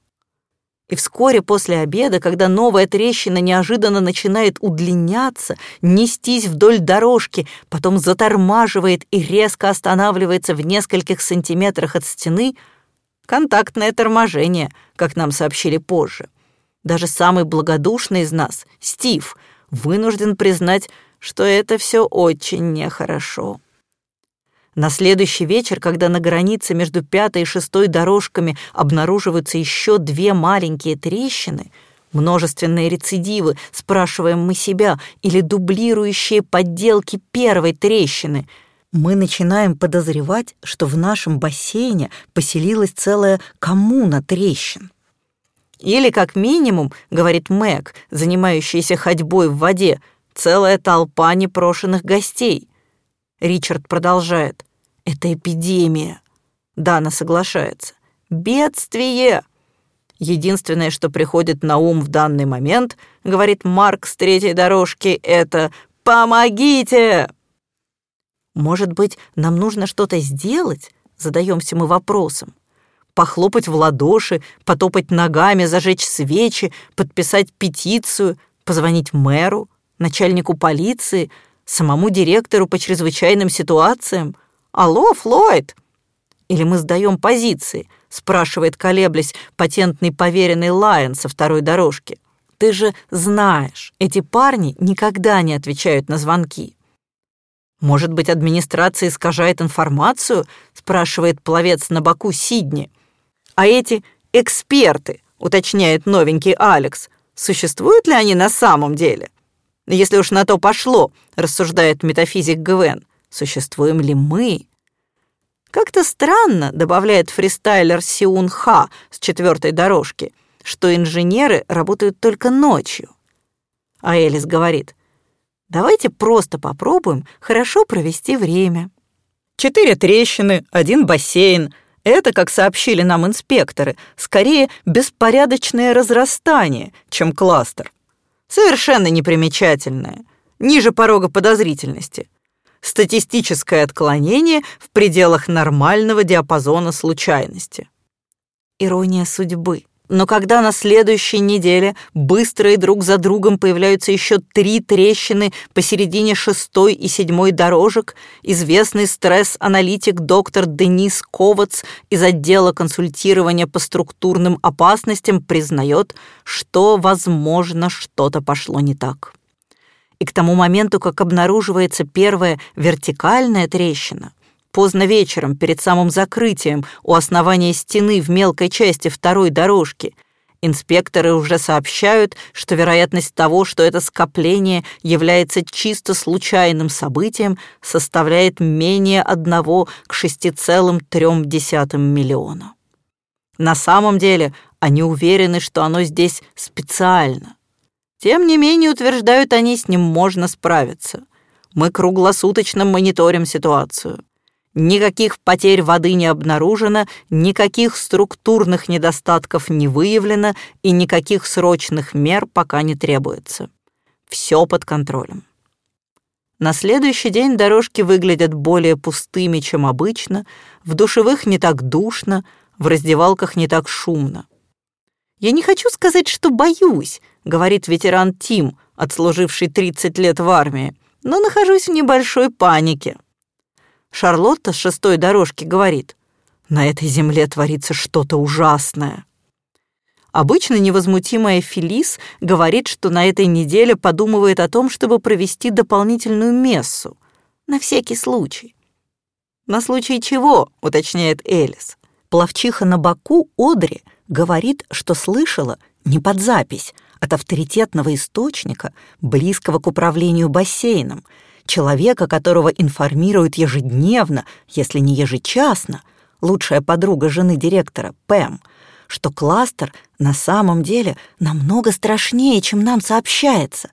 И вскоре после обеда, когда новая трещина неожиданно начинает удлиняться, нестись вдоль дорожки, потом затормаживает и резко останавливается в нескольких сантиметрах от стены, контактное торможение, как нам сообщили позже. Даже самый благодушный из нас, Стив, вынужден признать, что это все очень нехорошо. На следующий вечер, когда на границе между пятой и шестой дорожками обнаруживаются еще две маленькие трещины, множественные рецидивы, спрашиваем мы себя, или дублирующие подделки первой трещины, мы начинаем подозревать, что в нашем бассейне поселилась целая коммуна трещин. Или, как минимум, говорит Мэг, занимающаяся ходьбой в воде, целая толпа непрошенных гостей. Ричард продолжает. Это эпидемия. Дана соглашается. Бедствие! Единственное, что приходит на ум в данный момент, говорит Марк с третьей дорожки, это «Помогите!» Может быть, нам нужно что-то сделать? Задаемся мы вопросом. Похлопать в ладоши, потопать ногами, зажечь свечи, подписать петицию, позвонить мэру, начальнику полиции, самому директору по чрезвычайным ситуациям. «Алло, Флойд!» Или мы сдаем позиции, спрашивает, колеблясь, патентный поверенный Лайон со второй дорожки. Ты же знаешь, эти парни никогда не отвечают на звонки. «Может быть, администрация искажает информацию?» — спрашивает пловец на боку Сидни. «А эти эксперты», — уточняет новенький Алекс, «существуют ли они на самом деле?» «Если уж на то пошло», — рассуждает метафизик Гвен, «существуем ли мы?» «Как-то странно», — добавляет фристайлер Сиун Ха с четвертой дорожки, «что инженеры работают только ночью». А Элис говорит, Давайте просто попробуем хорошо провести время. Четыре трещины, один бассейн. Это, как сообщили нам инспекторы, скорее беспорядочное разрастание, чем кластер. Совершенно непримечательное, ниже порога подозрительности. Статистическое отклонение в пределах нормального диапазона случайности. Ирония судьбы. Но когда на следующей неделе быстро и друг за другом появляются еще три трещины посередине шестой и седьмой дорожек, известный стресс-аналитик доктор Денис Ковац из отдела консультирования по структурным опасностям признает, что, возможно, что-то пошло не так. И к тому моменту, как обнаруживается первая вертикальная трещина, Поздно вечером, перед самым закрытием, у основания стены в мелкой части второй дорожки, инспекторы уже сообщают, что вероятность того, что это скопление является чисто случайным событием, составляет менее одного к 6,3 миллиона. На самом деле они уверены, что оно здесь специально. Тем не менее, утверждают они, с ним можно справиться. Мы круглосуточно мониторим ситуацию. Никаких потерь воды не обнаружено, никаких структурных недостатков не выявлено и никаких срочных мер пока не требуется. Все под контролем. На следующий день дорожки выглядят более пустыми, чем обычно, в душевых не так душно, в раздевалках не так шумно. «Я не хочу сказать, что боюсь», — говорит ветеран Тим, отслуживший 30 лет в армии, «но нахожусь в небольшой панике». Шарлотта с шестой дорожки говорит, «На этой земле творится что-то ужасное». Обычно невозмутимая Фелис говорит, что на этой неделе подумывает о том, чтобы провести дополнительную мессу. На всякий случай. «На случай чего?» — уточняет Элис. Плавчиха на боку Одри говорит, что слышала, не под запись, от авторитетного источника, близкого к управлению бассейном — человека, которого информируют ежедневно, если не ежечасно, лучшая подруга жены директора, Пэм, что кластер на самом деле намного страшнее, чем нам сообщается.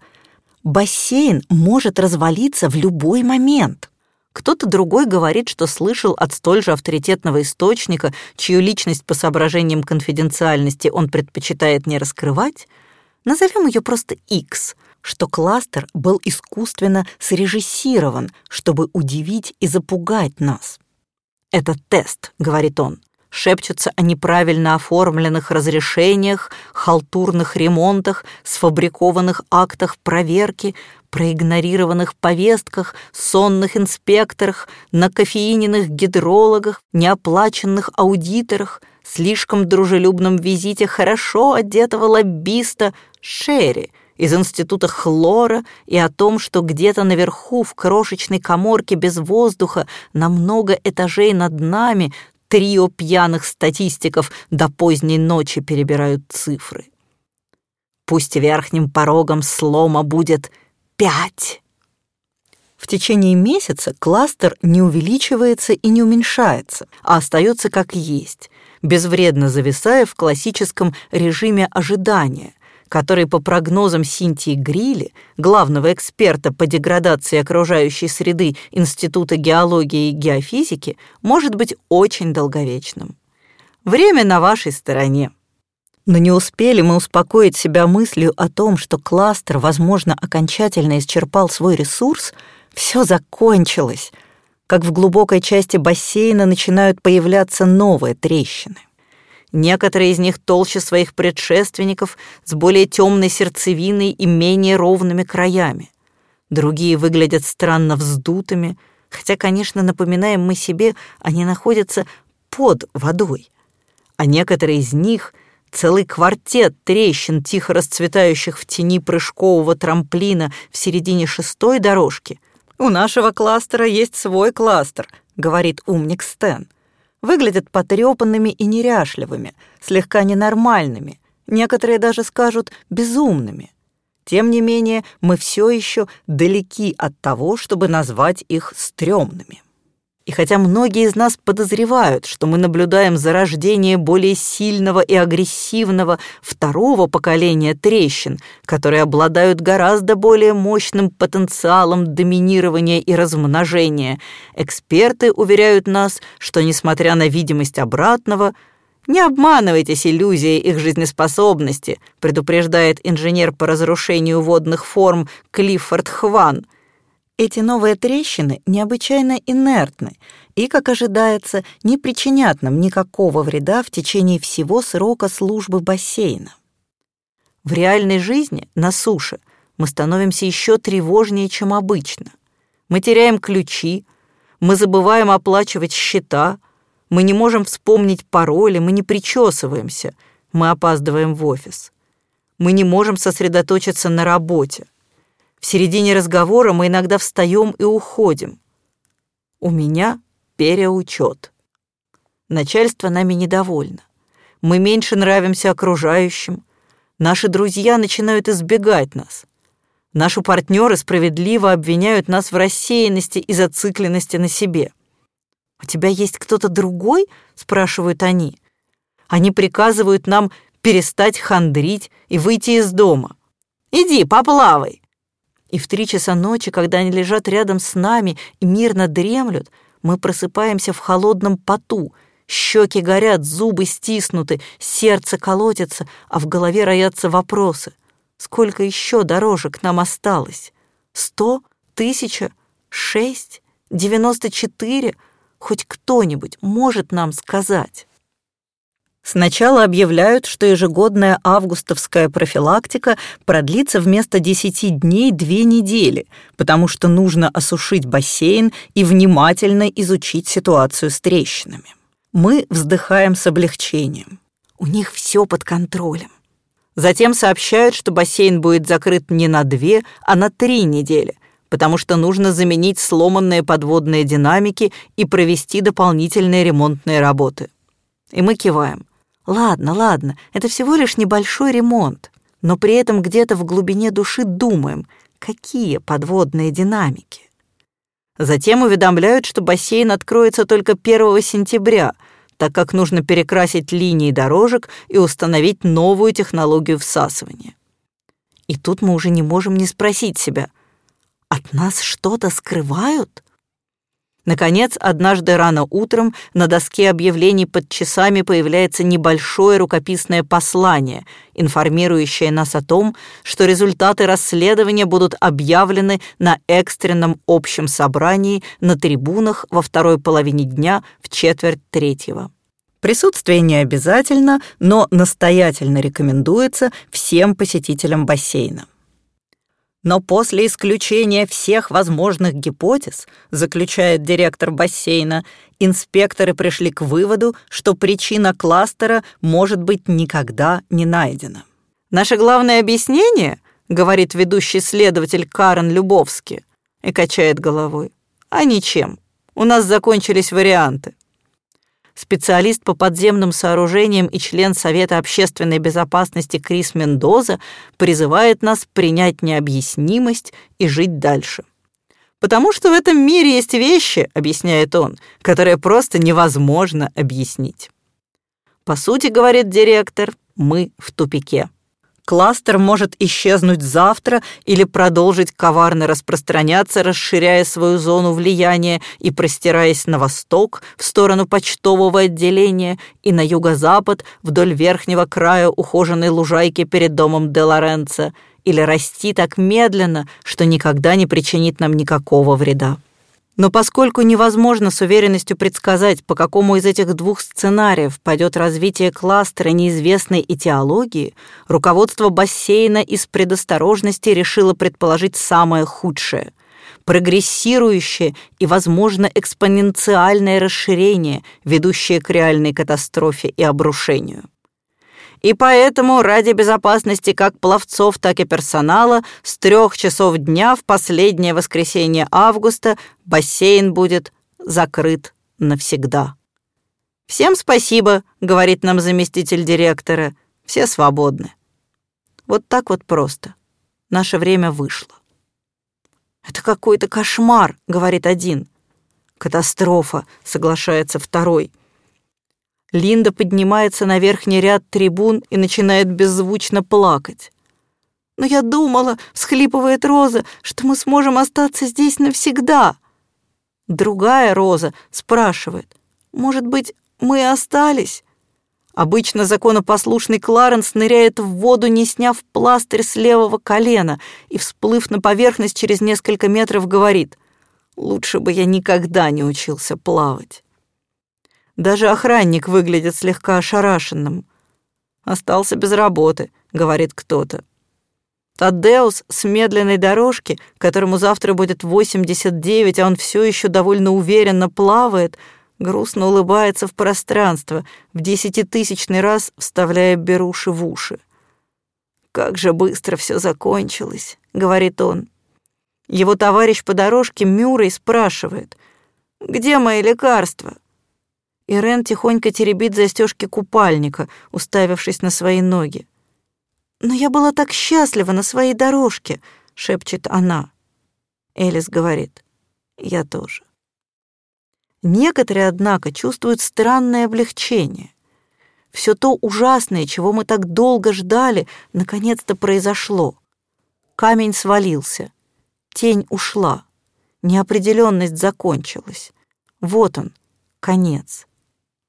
Бассейн может развалиться в любой момент. Кто-то другой говорит, что слышал от столь же авторитетного источника, чью личность по соображениям конфиденциальности он предпочитает не раскрывать. Назовем ее просто X — что кластер был искусственно срежиссирован, чтобы удивить и запугать нас. «Это тест», — говорит он, шепчутся о неправильно оформленных разрешениях, халтурных ремонтах, сфабрикованных актах проверки, проигнорированных повестках, сонных инспекторах, накофеиненных гидрологах, неоплаченных аудиторах, слишком дружелюбном визите хорошо одетого лоббиста Шерри — из института хлора и о том, что где-то наверху в крошечной коморке без воздуха на много этажей над нами трио пьяных статистиков до поздней ночи перебирают цифры. Пусть верхним порогом слома будет пять. В течение месяца кластер не увеличивается и не уменьшается, а остается как есть, безвредно зависая в классическом режиме ожидания, который по прогнозам Синтии Грили, главного эксперта по деградации окружающей среды Института геологии и геофизики, может быть очень долговечным. Время на вашей стороне. Но не успели мы успокоить себя мыслью о том, что кластер, возможно, окончательно исчерпал свой ресурс, все закончилось, как в глубокой части бассейна начинают появляться новые трещины. Некоторые из них толще своих предшественников с более темной сердцевиной и менее ровными краями. Другие выглядят странно вздутыми, хотя, конечно, напоминаем мы себе, они находятся под водой. А некоторые из них — целый квартет трещин, тихо расцветающих в тени прыжкового трамплина в середине шестой дорожки. «У нашего кластера есть свой кластер», — говорит умник Стэн. Выглядят потрепанными и неряшливыми, слегка ненормальными, некоторые даже скажут безумными. Тем не менее, мы все еще далеки от того, чтобы назвать их стрёмными. И хотя многие из нас подозревают, что мы наблюдаем зарождение более сильного и агрессивного второго поколения трещин, которые обладают гораздо более мощным потенциалом доминирования и размножения, эксперты уверяют нас, что, несмотря на видимость обратного, не обманывайтесь иллюзией их жизнеспособности, предупреждает инженер по разрушению водных форм Клиффорд Хван – эти новые трещины необычайно инертны и, как ожидается, не причинят нам никакого вреда в течение всего срока службы бассейна. В реальной жизни, на суше, мы становимся еще тревожнее, чем обычно. Мы теряем ключи, мы забываем оплачивать счета, мы не можем вспомнить пароли, мы не причесываемся, мы опаздываем в офис. Мы не можем сосредоточиться на работе. В середине разговора мы иногда встаем и уходим. У меня переучет. Начальство нами недовольно. Мы меньше нравимся окружающим. Наши друзья начинают избегать нас. Наши партнеры справедливо обвиняют нас в рассеянности и зацикленности на себе. «У тебя есть кто-то другой?» — спрашивают они. Они приказывают нам перестать хандрить и выйти из дома. «Иди, поплавай!» И в три часа ночи, когда они лежат рядом с нами и мирно дремлют, мы просыпаемся в холодном поту, щеки горят, зубы стиснуты, сердце колотится, а в голове роятся вопросы. Сколько еще дорожек нам осталось? Сто? Тысяча? Шесть? Девяносто четыре? Хоть кто-нибудь может нам сказать? Сначала объявляют, что ежегодная августовская профилактика продлится вместо 10 дней 2 недели, потому что нужно осушить бассейн и внимательно изучить ситуацию с трещинами. Мы вздыхаем с облегчением. У них все под контролем. Затем сообщают, что бассейн будет закрыт не на две, а на три недели, потому что нужно заменить сломанные подводные динамики и провести дополнительные ремонтные работы. И мы киваем. Ладно, ладно, это всего лишь небольшой ремонт, но при этом где-то в глубине души думаем, какие подводные динамики. Затем уведомляют, что бассейн откроется только 1 сентября, так как нужно перекрасить линии дорожек и установить новую технологию всасывания. И тут мы уже не можем не спросить себя, от нас что-то скрывают? Наконец, однажды рано утром на доске объявлений под часами появляется небольшое рукописное послание, информирующее нас о том, что результаты расследования будут объявлены на экстренном общем собрании на трибунах во второй половине дня в четверть третьего. Присутствие не обязательно, но настоятельно рекомендуется всем посетителям бассейна. Но после исключения всех возможных гипотез, заключает директор бассейна, инспекторы пришли к выводу, что причина кластера может быть никогда не найдена. «Наше главное объяснение, — говорит ведущий следователь Карен Любовский, и качает головой, — а ничем. У нас закончились варианты специалист по подземным сооружениям и член Совета общественной безопасности Крис Мендоза призывает нас принять необъяснимость и жить дальше. «Потому что в этом мире есть вещи, — объясняет он, — которые просто невозможно объяснить». По сути, говорит директор, мы в тупике. Кластер может исчезнуть завтра или продолжить коварно распространяться, расширяя свою зону влияния и простираясь на восток в сторону почтового отделения и на юго-запад вдоль верхнего края ухоженной лужайки перед домом Де Лоренцо, или расти так медленно, что никогда не причинит нам никакого вреда. Но поскольку невозможно с уверенностью предсказать, по какому из этих двух сценариев пойдет развитие кластера неизвестной этиологии, руководство бассейна из предосторожности решило предположить самое худшее — прогрессирующее и, возможно, экспоненциальное расширение, ведущее к реальной катастрофе и обрушению. И поэтому ради безопасности как пловцов, так и персонала с трех часов дня в последнее воскресенье августа бассейн будет закрыт навсегда. «Всем спасибо», — говорит нам заместитель директора. «Все свободны». Вот так вот просто. Наше время вышло. «Это какой-то кошмар», — говорит один. «Катастрофа», — соглашается второй. Линда поднимается на верхний ряд трибун и начинает беззвучно плакать. «Но я думала», — всхлипывает Роза, «что мы сможем остаться здесь навсегда». Другая Роза спрашивает, «Может быть, мы остались?» Обычно законопослушный Кларенс ныряет в воду, не сняв пластырь с левого колена, и, всплыв на поверхность через несколько метров, говорит, «Лучше бы я никогда не учился плавать». Даже охранник выглядит слегка ошарашенным. «Остался без работы», — говорит кто-то. Тадеус с медленной дорожки, которому завтра будет 89, а он все еще довольно уверенно плавает, грустно улыбается в пространство, в десятитысячный раз вставляя беруши в уши. «Как же быстро все закончилось», — говорит он. Его товарищ по дорожке Мюррей спрашивает, «Где мои лекарства?» Ирен тихонько теребит застежки купальника, уставившись на свои ноги. «Но я была так счастлива на своей дорожке», — шепчет она. Элис говорит, «Я тоже». Некоторые, однако, чувствуют странное облегчение. Все то ужасное, чего мы так долго ждали, наконец-то произошло. Камень свалился, тень ушла, неопределенность закончилась. Вот он, конец.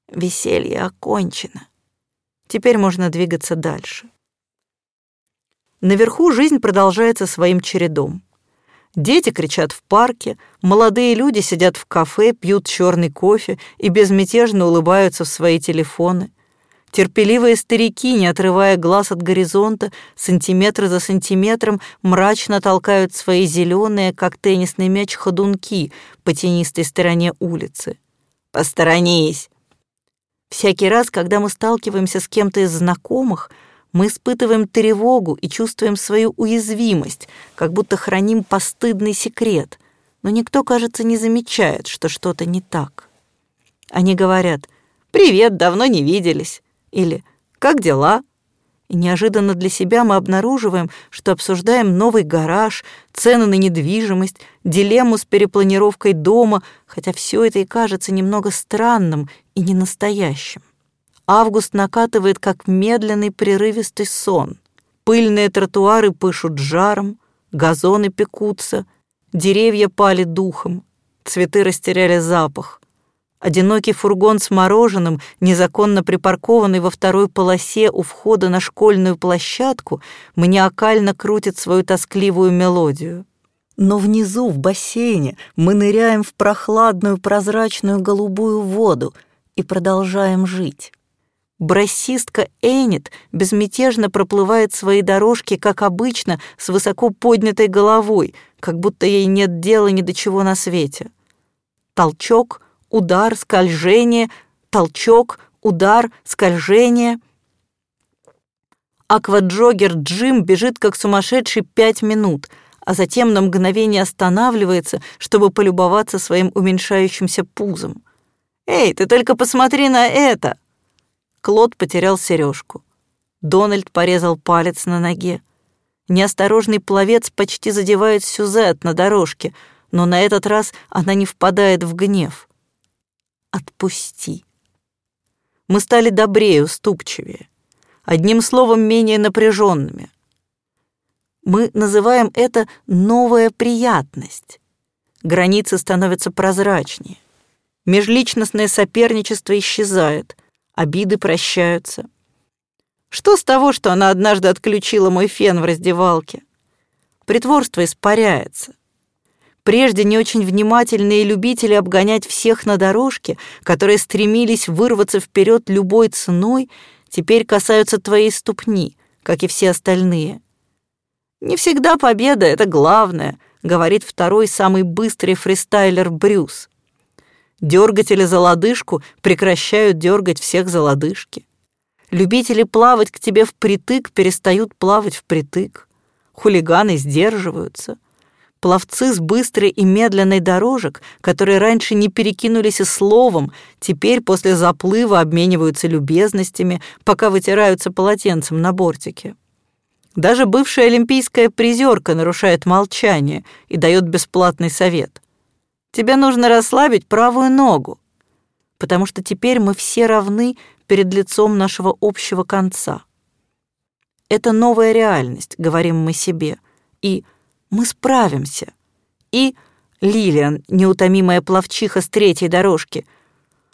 Веселье окончено. Теперь можно двигаться дальше. Наверху жизнь продолжается своим чередом. Дети кричат в парке, молодые люди сидят в кафе, пьют черный кофе и безмятежно улыбаются в свои телефоны. Терпеливые старики, не отрывая глаз от горизонта, сантиметр за сантиметром мрачно толкают свои зеленые, как теннисный мяч, ходунки по тенистой стороне улицы. «Посторонись!» Всякий раз, когда мы сталкиваемся с кем-то из знакомых, мы испытываем тревогу и чувствуем свою уязвимость, как будто храним постыдный секрет, но никто, кажется, не замечает, что что-то не так. Они говорят «Привет, давно не виделись» или «Как дела?» И неожиданно для себя мы обнаруживаем, что обсуждаем новый гараж, цены на недвижимость, дилемму с перепланировкой дома, хотя все это и кажется немного странным и ненастоящим. Август накатывает, как медленный прерывистый сон. Пыльные тротуары пышут жаром, газоны пекутся, деревья пали духом, цветы растеряли запах — Одинокий фургон с мороженым, незаконно припаркованный во второй полосе у входа на школьную площадку, маниакально крутит свою тоскливую мелодию. Но внизу, в бассейне, мы ныряем в прохладную прозрачную голубую воду и продолжаем жить. Брассистка Энит безмятежно проплывает свои дорожки, как обычно, с высоко поднятой головой, как будто ей нет дела ни до чего на свете. Толчок — удар, скольжение, толчок, удар, скольжение. Акваджогер Джим бежит как сумасшедший пять минут, а затем на мгновение останавливается, чтобы полюбоваться своим уменьшающимся пузом. «Эй, ты только посмотри на это!» Клод потерял сережку. Дональд порезал палец на ноге. Неосторожный пловец почти задевает Сюзет на дорожке, но на этот раз она не впадает в гнев отпусти. Мы стали добрее, уступчивее. Одним словом, менее напряженными. Мы называем это «новая приятность». Границы становятся прозрачнее. Межличностное соперничество исчезает, обиды прощаются. Что с того, что она однажды отключила мой фен в раздевалке? Притворство испаряется. Прежде не очень внимательные любители обгонять всех на дорожке, которые стремились вырваться вперед любой ценой, теперь касаются твоей ступни, как и все остальные. «Не всегда победа — это главное», — говорит второй самый быстрый фристайлер Брюс. Дергатели за лодыжку прекращают дергать всех за лодыжки. Любители плавать к тебе впритык перестают плавать впритык. Хулиганы сдерживаются. Пловцы с быстрой и медленной дорожек, которые раньше не перекинулись и словом, теперь после заплыва обмениваются любезностями, пока вытираются полотенцем на бортике. Даже бывшая олимпийская призерка нарушает молчание и дает бесплатный совет. Тебе нужно расслабить правую ногу, потому что теперь мы все равны перед лицом нашего общего конца. Это новая реальность, говорим мы себе, и мы справимся. И Лилиан, неутомимая пловчиха с третьей дорожки,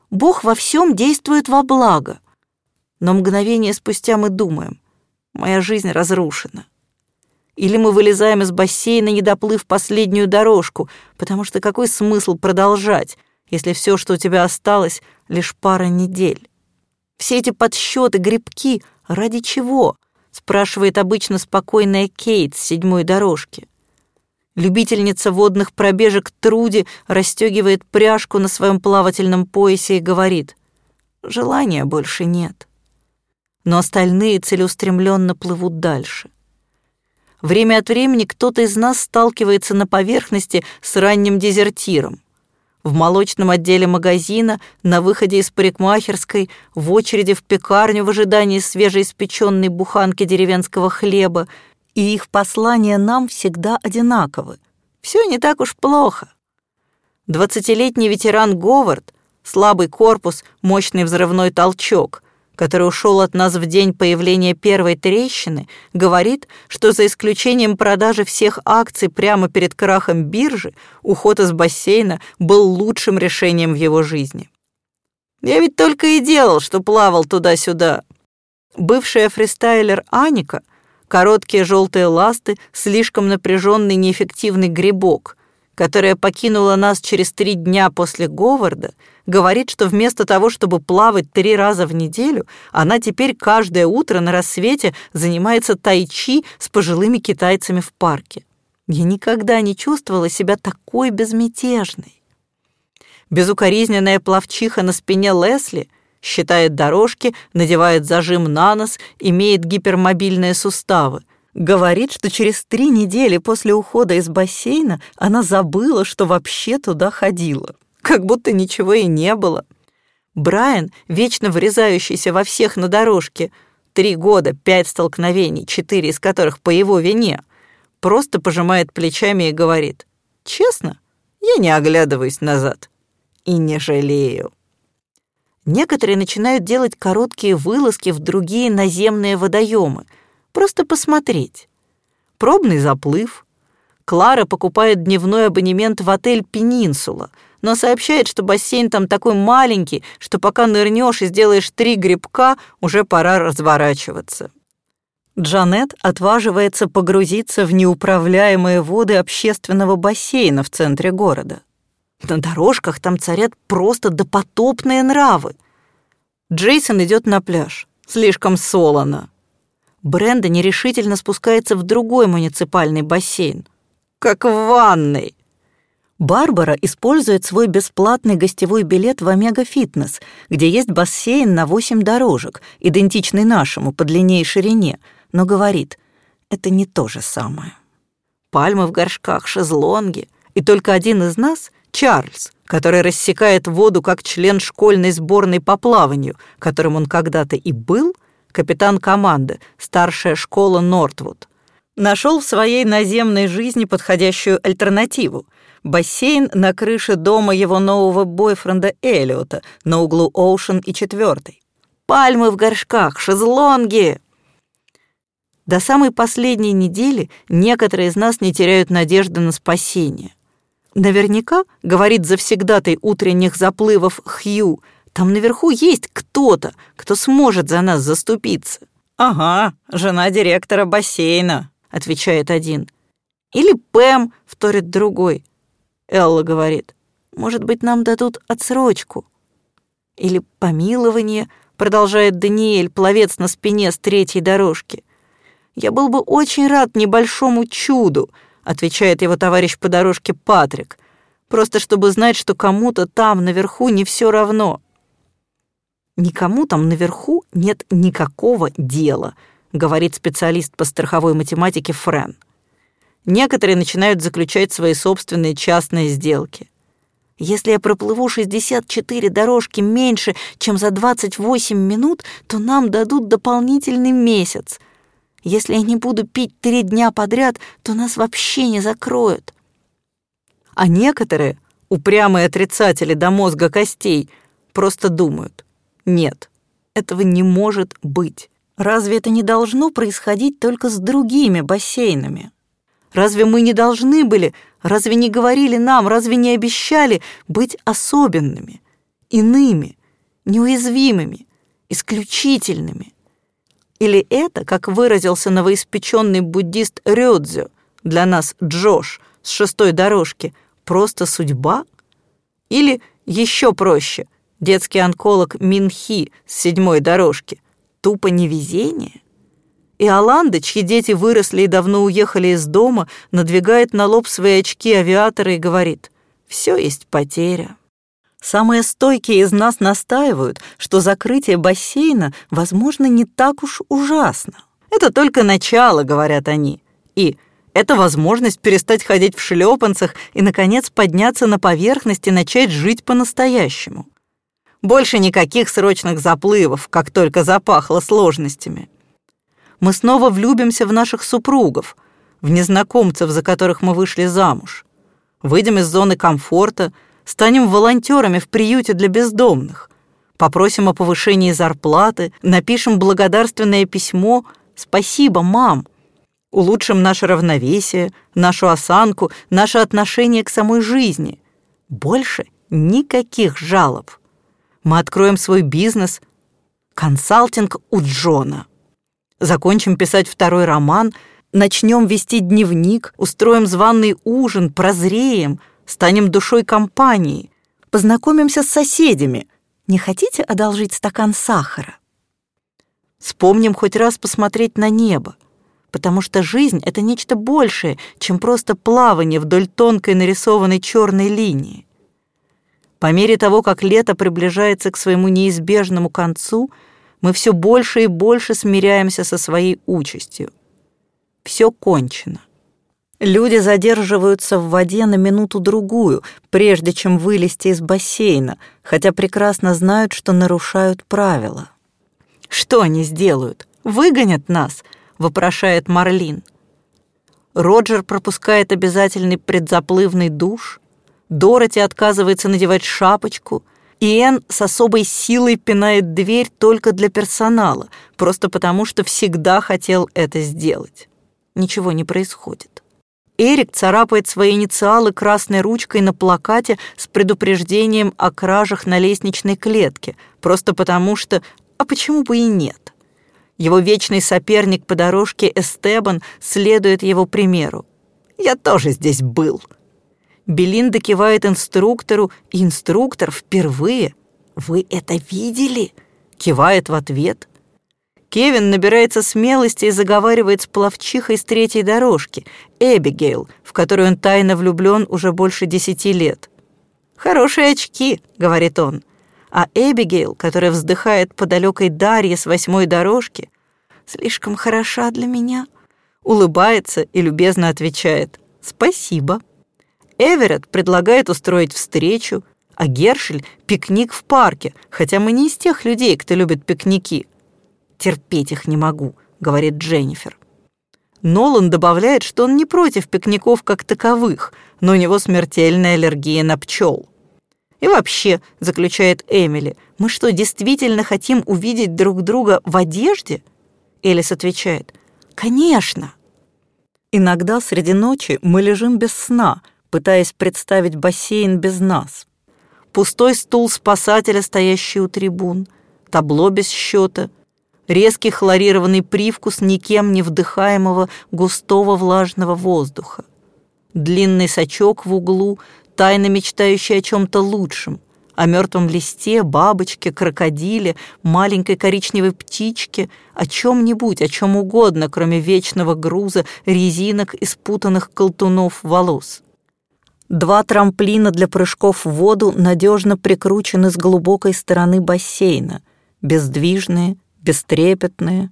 Бог во всем действует во благо. Но мгновение спустя мы думаем, моя жизнь разрушена. Или мы вылезаем из бассейна, не доплыв последнюю дорожку, потому что какой смысл продолжать, если все, что у тебя осталось, лишь пара недель? Все эти подсчеты, грибки, ради чего? спрашивает обычно спокойная Кейт с седьмой дорожки. Любительница водных пробежек Труди расстегивает пряжку на своем плавательном поясе и говорит, «Желания больше нет». Но остальные целеустремленно плывут дальше. Время от времени кто-то из нас сталкивается на поверхности с ранним дезертиром. В молочном отделе магазина, на выходе из парикмахерской, в очереди в пекарню в ожидании свежеиспеченной буханки деревенского хлеба — и их послания нам всегда одинаковы. Все не так уж плохо. Двадцатилетний ветеран Говард, слабый корпус, мощный взрывной толчок, который ушел от нас в день появления первой трещины, говорит, что за исключением продажи всех акций прямо перед крахом биржи, уход из бассейна был лучшим решением в его жизни. Я ведь только и делал, что плавал туда-сюда. Бывшая фристайлер Аника — короткие желтые ласты, слишком напряженный неэффективный грибок, которая покинула нас через три дня после Говарда, говорит, что вместо того, чтобы плавать три раза в неделю, она теперь каждое утро на рассвете занимается тайчи с пожилыми китайцами в парке. Я никогда не чувствовала себя такой безмятежной. Безукоризненная плавчиха на спине Лесли — считает дорожки, надевает зажим на нос, имеет гипермобильные суставы. Говорит, что через три недели после ухода из бассейна она забыла, что вообще туда ходила. Как будто ничего и не было. Брайан, вечно врезающийся во всех на дорожке, три года, пять столкновений, четыре из которых по его вине, просто пожимает плечами и говорит, «Честно, я не оглядываюсь назад и не жалею». Некоторые начинают делать короткие вылазки в другие наземные водоемы, просто посмотреть. Пробный заплыв. Клара покупает дневной абонемент в отель «Пенинсула», но сообщает, что бассейн там такой маленький, что пока нырнешь и сделаешь три грибка, уже пора разворачиваться. Джанет отваживается погрузиться в неуправляемые воды общественного бассейна в центре города. На дорожках там царят просто допотопные нравы. Джейсон идет на пляж. Слишком солоно. Бренда нерешительно спускается в другой муниципальный бассейн. Как в ванной. Барбара использует свой бесплатный гостевой билет в Омега Фитнес, где есть бассейн на 8 дорожек, идентичный нашему по длине и ширине, но говорит, это не то же самое. Пальмы в горшках, шезлонги, и только один из нас — Чарльз, который рассекает воду как член школьной сборной по плаванию, которым он когда-то и был, капитан команды, старшая школа Нортвуд. Нашел в своей наземной жизни подходящую альтернативу — бассейн на крыше дома его нового бойфренда Эллиота на углу Оушен и Четвертой. пальмы в горшках, шезлонги. До самой последней недели некоторые из нас не теряют надежды на спасение. Наверняка, говорит завсегдатай утренних заплывов Хью, там наверху есть кто-то, кто сможет за нас заступиться. «Ага, жена директора бассейна», — отвечает один. «Или Пэм», — вторит другой. Элла говорит, «Может быть, нам дадут отсрочку?» Или помилование, продолжает Даниэль, пловец на спине с третьей дорожки. «Я был бы очень рад небольшому чуду», — отвечает его товарищ по дорожке Патрик, «просто чтобы знать, что кому-то там наверху не все равно». «Никому там наверху нет никакого дела», — говорит специалист по страховой математике Френ. Некоторые начинают заключать свои собственные частные сделки. Если я проплыву 64 дорожки меньше, чем за 28 минут, то нам дадут дополнительный месяц. Если я не буду пить три дня подряд, то нас вообще не закроют. А некоторые, упрямые отрицатели до мозга костей, просто думают, нет, этого не может быть. Разве это не должно происходить только с другими бассейнами? Разве мы не должны были, разве не говорили нам, разве не обещали быть особенными, иными, неуязвимыми, исключительными? Или это, как выразился новоиспеченный буддист Рёдзю, для нас Джош с шестой дорожки, просто судьба? Или еще проще, детский онколог Минхи с седьмой дорожки, тупо невезение? И Аланда, чьи дети выросли и давно уехали из дома, надвигает на лоб свои очки авиатора и говорит «Все есть потеря». Самые стойкие из нас настаивают, что закрытие бассейна, возможно, не так уж ужасно. Это только начало, говорят они. И это возможность перестать ходить в шлепанцах и, наконец, подняться на поверхность и начать жить по-настоящему. Больше никаких срочных заплывов, как только запахло сложностями мы снова влюбимся в наших супругов, в незнакомцев, за которых мы вышли замуж. Выйдем из зоны комфорта, станем волонтерами в приюте для бездомных, попросим о повышении зарплаты, напишем благодарственное письмо. «Спасибо, мам», улучшим наше равновесие, нашу осанку, наше отношение к самой жизни. Больше никаких жалоб. Мы откроем свой бизнес. «Консалтинг у Джона» закончим писать второй роман, начнем вести дневник, устроим званый ужин, прозреем, станем душой компании, познакомимся с соседями. Не хотите одолжить стакан сахара? Вспомним хоть раз посмотреть на небо, потому что жизнь — это нечто большее, чем просто плавание вдоль тонкой нарисованной черной линии. По мере того, как лето приближается к своему неизбежному концу — мы все больше и больше смиряемся со своей участью. Все кончено. Люди задерживаются в воде на минуту-другую, прежде чем вылезти из бассейна, хотя прекрасно знают, что нарушают правила. «Что они сделают? Выгонят нас?» — вопрошает Марлин. Роджер пропускает обязательный предзаплывный душ. Дороти отказывается надевать шапочку — Иэн с особой силой пинает дверь только для персонала, просто потому что всегда хотел это сделать. Ничего не происходит. Эрик царапает свои инициалы красной ручкой на плакате с предупреждением о кражах на лестничной клетке, просто потому что «а почему бы и нет?» Его вечный соперник по дорожке Эстебан следует его примеру. «Я тоже здесь был», Белинда кивает инструктору, и инструктор впервые «Вы это видели?» кивает в ответ. Кевин набирается смелости и заговаривает с пловчихой с третьей дорожки, Эбигейл, в которую он тайно влюблен уже больше десяти лет. «Хорошие очки», — говорит он. А Эбигейл, которая вздыхает по далекой Дарье с восьмой дорожки, «слишком хороша для меня», улыбается и любезно отвечает «Спасибо». Эверетт предлагает устроить встречу, а Гершель — пикник в парке, хотя мы не из тех людей, кто любит пикники. «Терпеть их не могу», — говорит Дженнифер. Нолан добавляет, что он не против пикников как таковых, но у него смертельная аллергия на пчел. И вообще, заключает Эмили, мы что, действительно хотим увидеть друг друга в одежде? Элис отвечает, конечно. Иногда среди ночи мы лежим без сна, пытаясь представить бассейн без нас. Пустой стул спасателя, стоящий у трибун, табло без счета, резкий хлорированный привкус никем не вдыхаемого густого влажного воздуха, длинный сачок в углу, тайно мечтающий о чем-то лучшем, о мертвом листе, бабочке, крокодиле, маленькой коричневой птичке, о чем-нибудь, о чем угодно, кроме вечного груза резинок и спутанных колтунов волос. Два трамплина для прыжков в воду надежно прикручены с глубокой стороны бассейна, бездвижные, бестрепетные.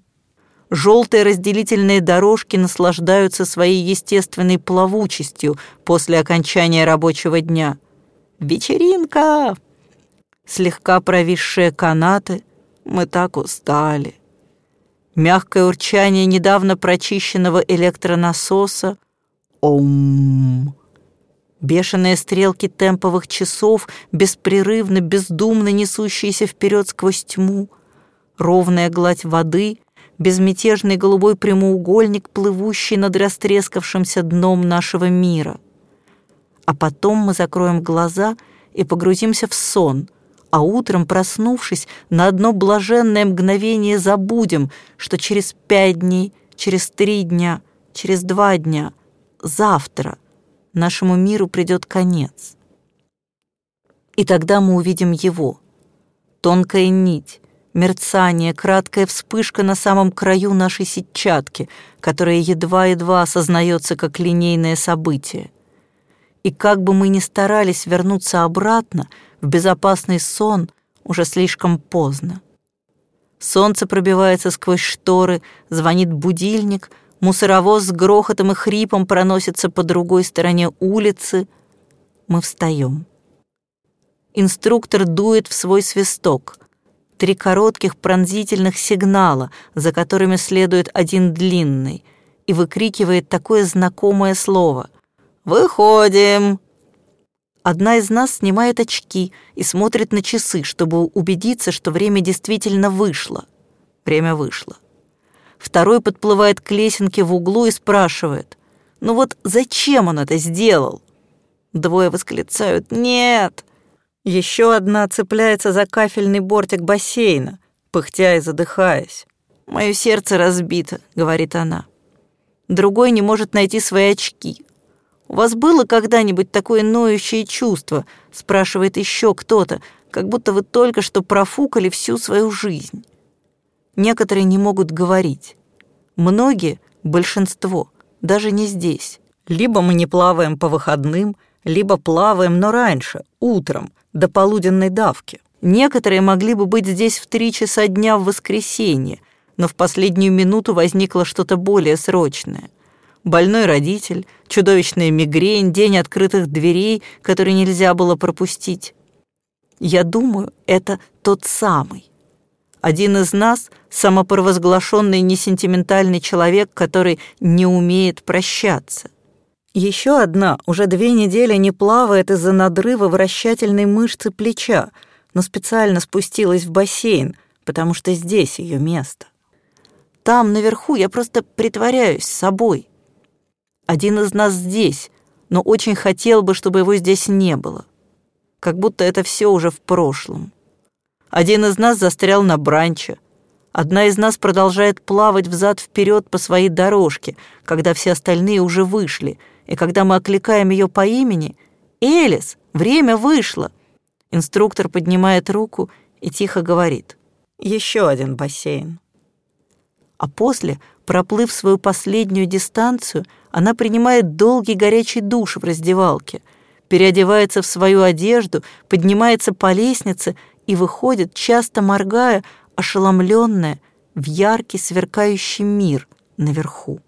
Желтые разделительные дорожки наслаждаются своей естественной плавучестью после окончания рабочего дня. Вечеринка! слегка провисшие канаты. Мы так устали. Мягкое урчание недавно прочищенного электронасоса. Ом. Бешеные стрелки темповых часов, беспрерывно, бездумно несущиеся вперед сквозь тьму. Ровная гладь воды, безмятежный голубой прямоугольник, плывущий над растрескавшимся дном нашего мира. А потом мы закроем глаза и погрузимся в сон — а утром, проснувшись, на одно блаженное мгновение забудем, что через пять дней, через три дня, через два дня, завтра нашему миру придет конец. И тогда мы увидим его. Тонкая нить, мерцание, краткая вспышка на самом краю нашей сетчатки, которая едва-едва осознается как линейное событие. И как бы мы ни старались вернуться обратно — в безопасный сон уже слишком поздно. Солнце пробивается сквозь шторы, звонит будильник, мусоровоз с грохотом и хрипом проносится по другой стороне улицы. Мы встаем. Инструктор дует в свой свисток. Три коротких пронзительных сигнала, за которыми следует один длинный, и выкрикивает такое знакомое слово. «Выходим!» Одна из нас снимает очки и смотрит на часы, чтобы убедиться, что время действительно вышло. Время вышло. Второй подплывает к лесенке в углу и спрашивает, «Ну вот зачем он это сделал?» Двое восклицают «Нет!» Еще одна цепляется за кафельный бортик бассейна, пыхтя и задыхаясь. «Мое сердце разбито», — говорит она. Другой не может найти свои очки. «У вас было когда-нибудь такое ноющее чувство?» — спрашивает еще кто-то, как будто вы только что профукали всю свою жизнь. Некоторые не могут говорить. Многие, большинство, даже не здесь. Либо мы не плаваем по выходным, либо плаваем, но раньше, утром, до полуденной давки. Некоторые могли бы быть здесь в три часа дня в воскресенье, но в последнюю минуту возникло что-то более срочное — больной родитель, чудовищная мигрень, день открытых дверей, который нельзя было пропустить. Я думаю, это тот самый. Один из нас — самопровозглашенный несентиментальный человек, который не умеет прощаться. Еще одна уже две недели не плавает из-за надрыва вращательной мышцы плеча, но специально спустилась в бассейн, потому что здесь ее место. Там, наверху, я просто притворяюсь собой. Один из нас здесь, но очень хотел бы, чтобы его здесь не было. Как будто это все уже в прошлом. Один из нас застрял на бранче. Одна из нас продолжает плавать взад-вперед по своей дорожке, когда все остальные уже вышли, и когда мы окликаем ее по имени «Элис, время вышло!» Инструктор поднимает руку и тихо говорит «Еще один бассейн». А после, проплыв свою последнюю дистанцию, она принимает долгий горячий душ в раздевалке, переодевается в свою одежду, поднимается по лестнице и выходит, часто моргая, ошеломленная, в яркий сверкающий мир наверху.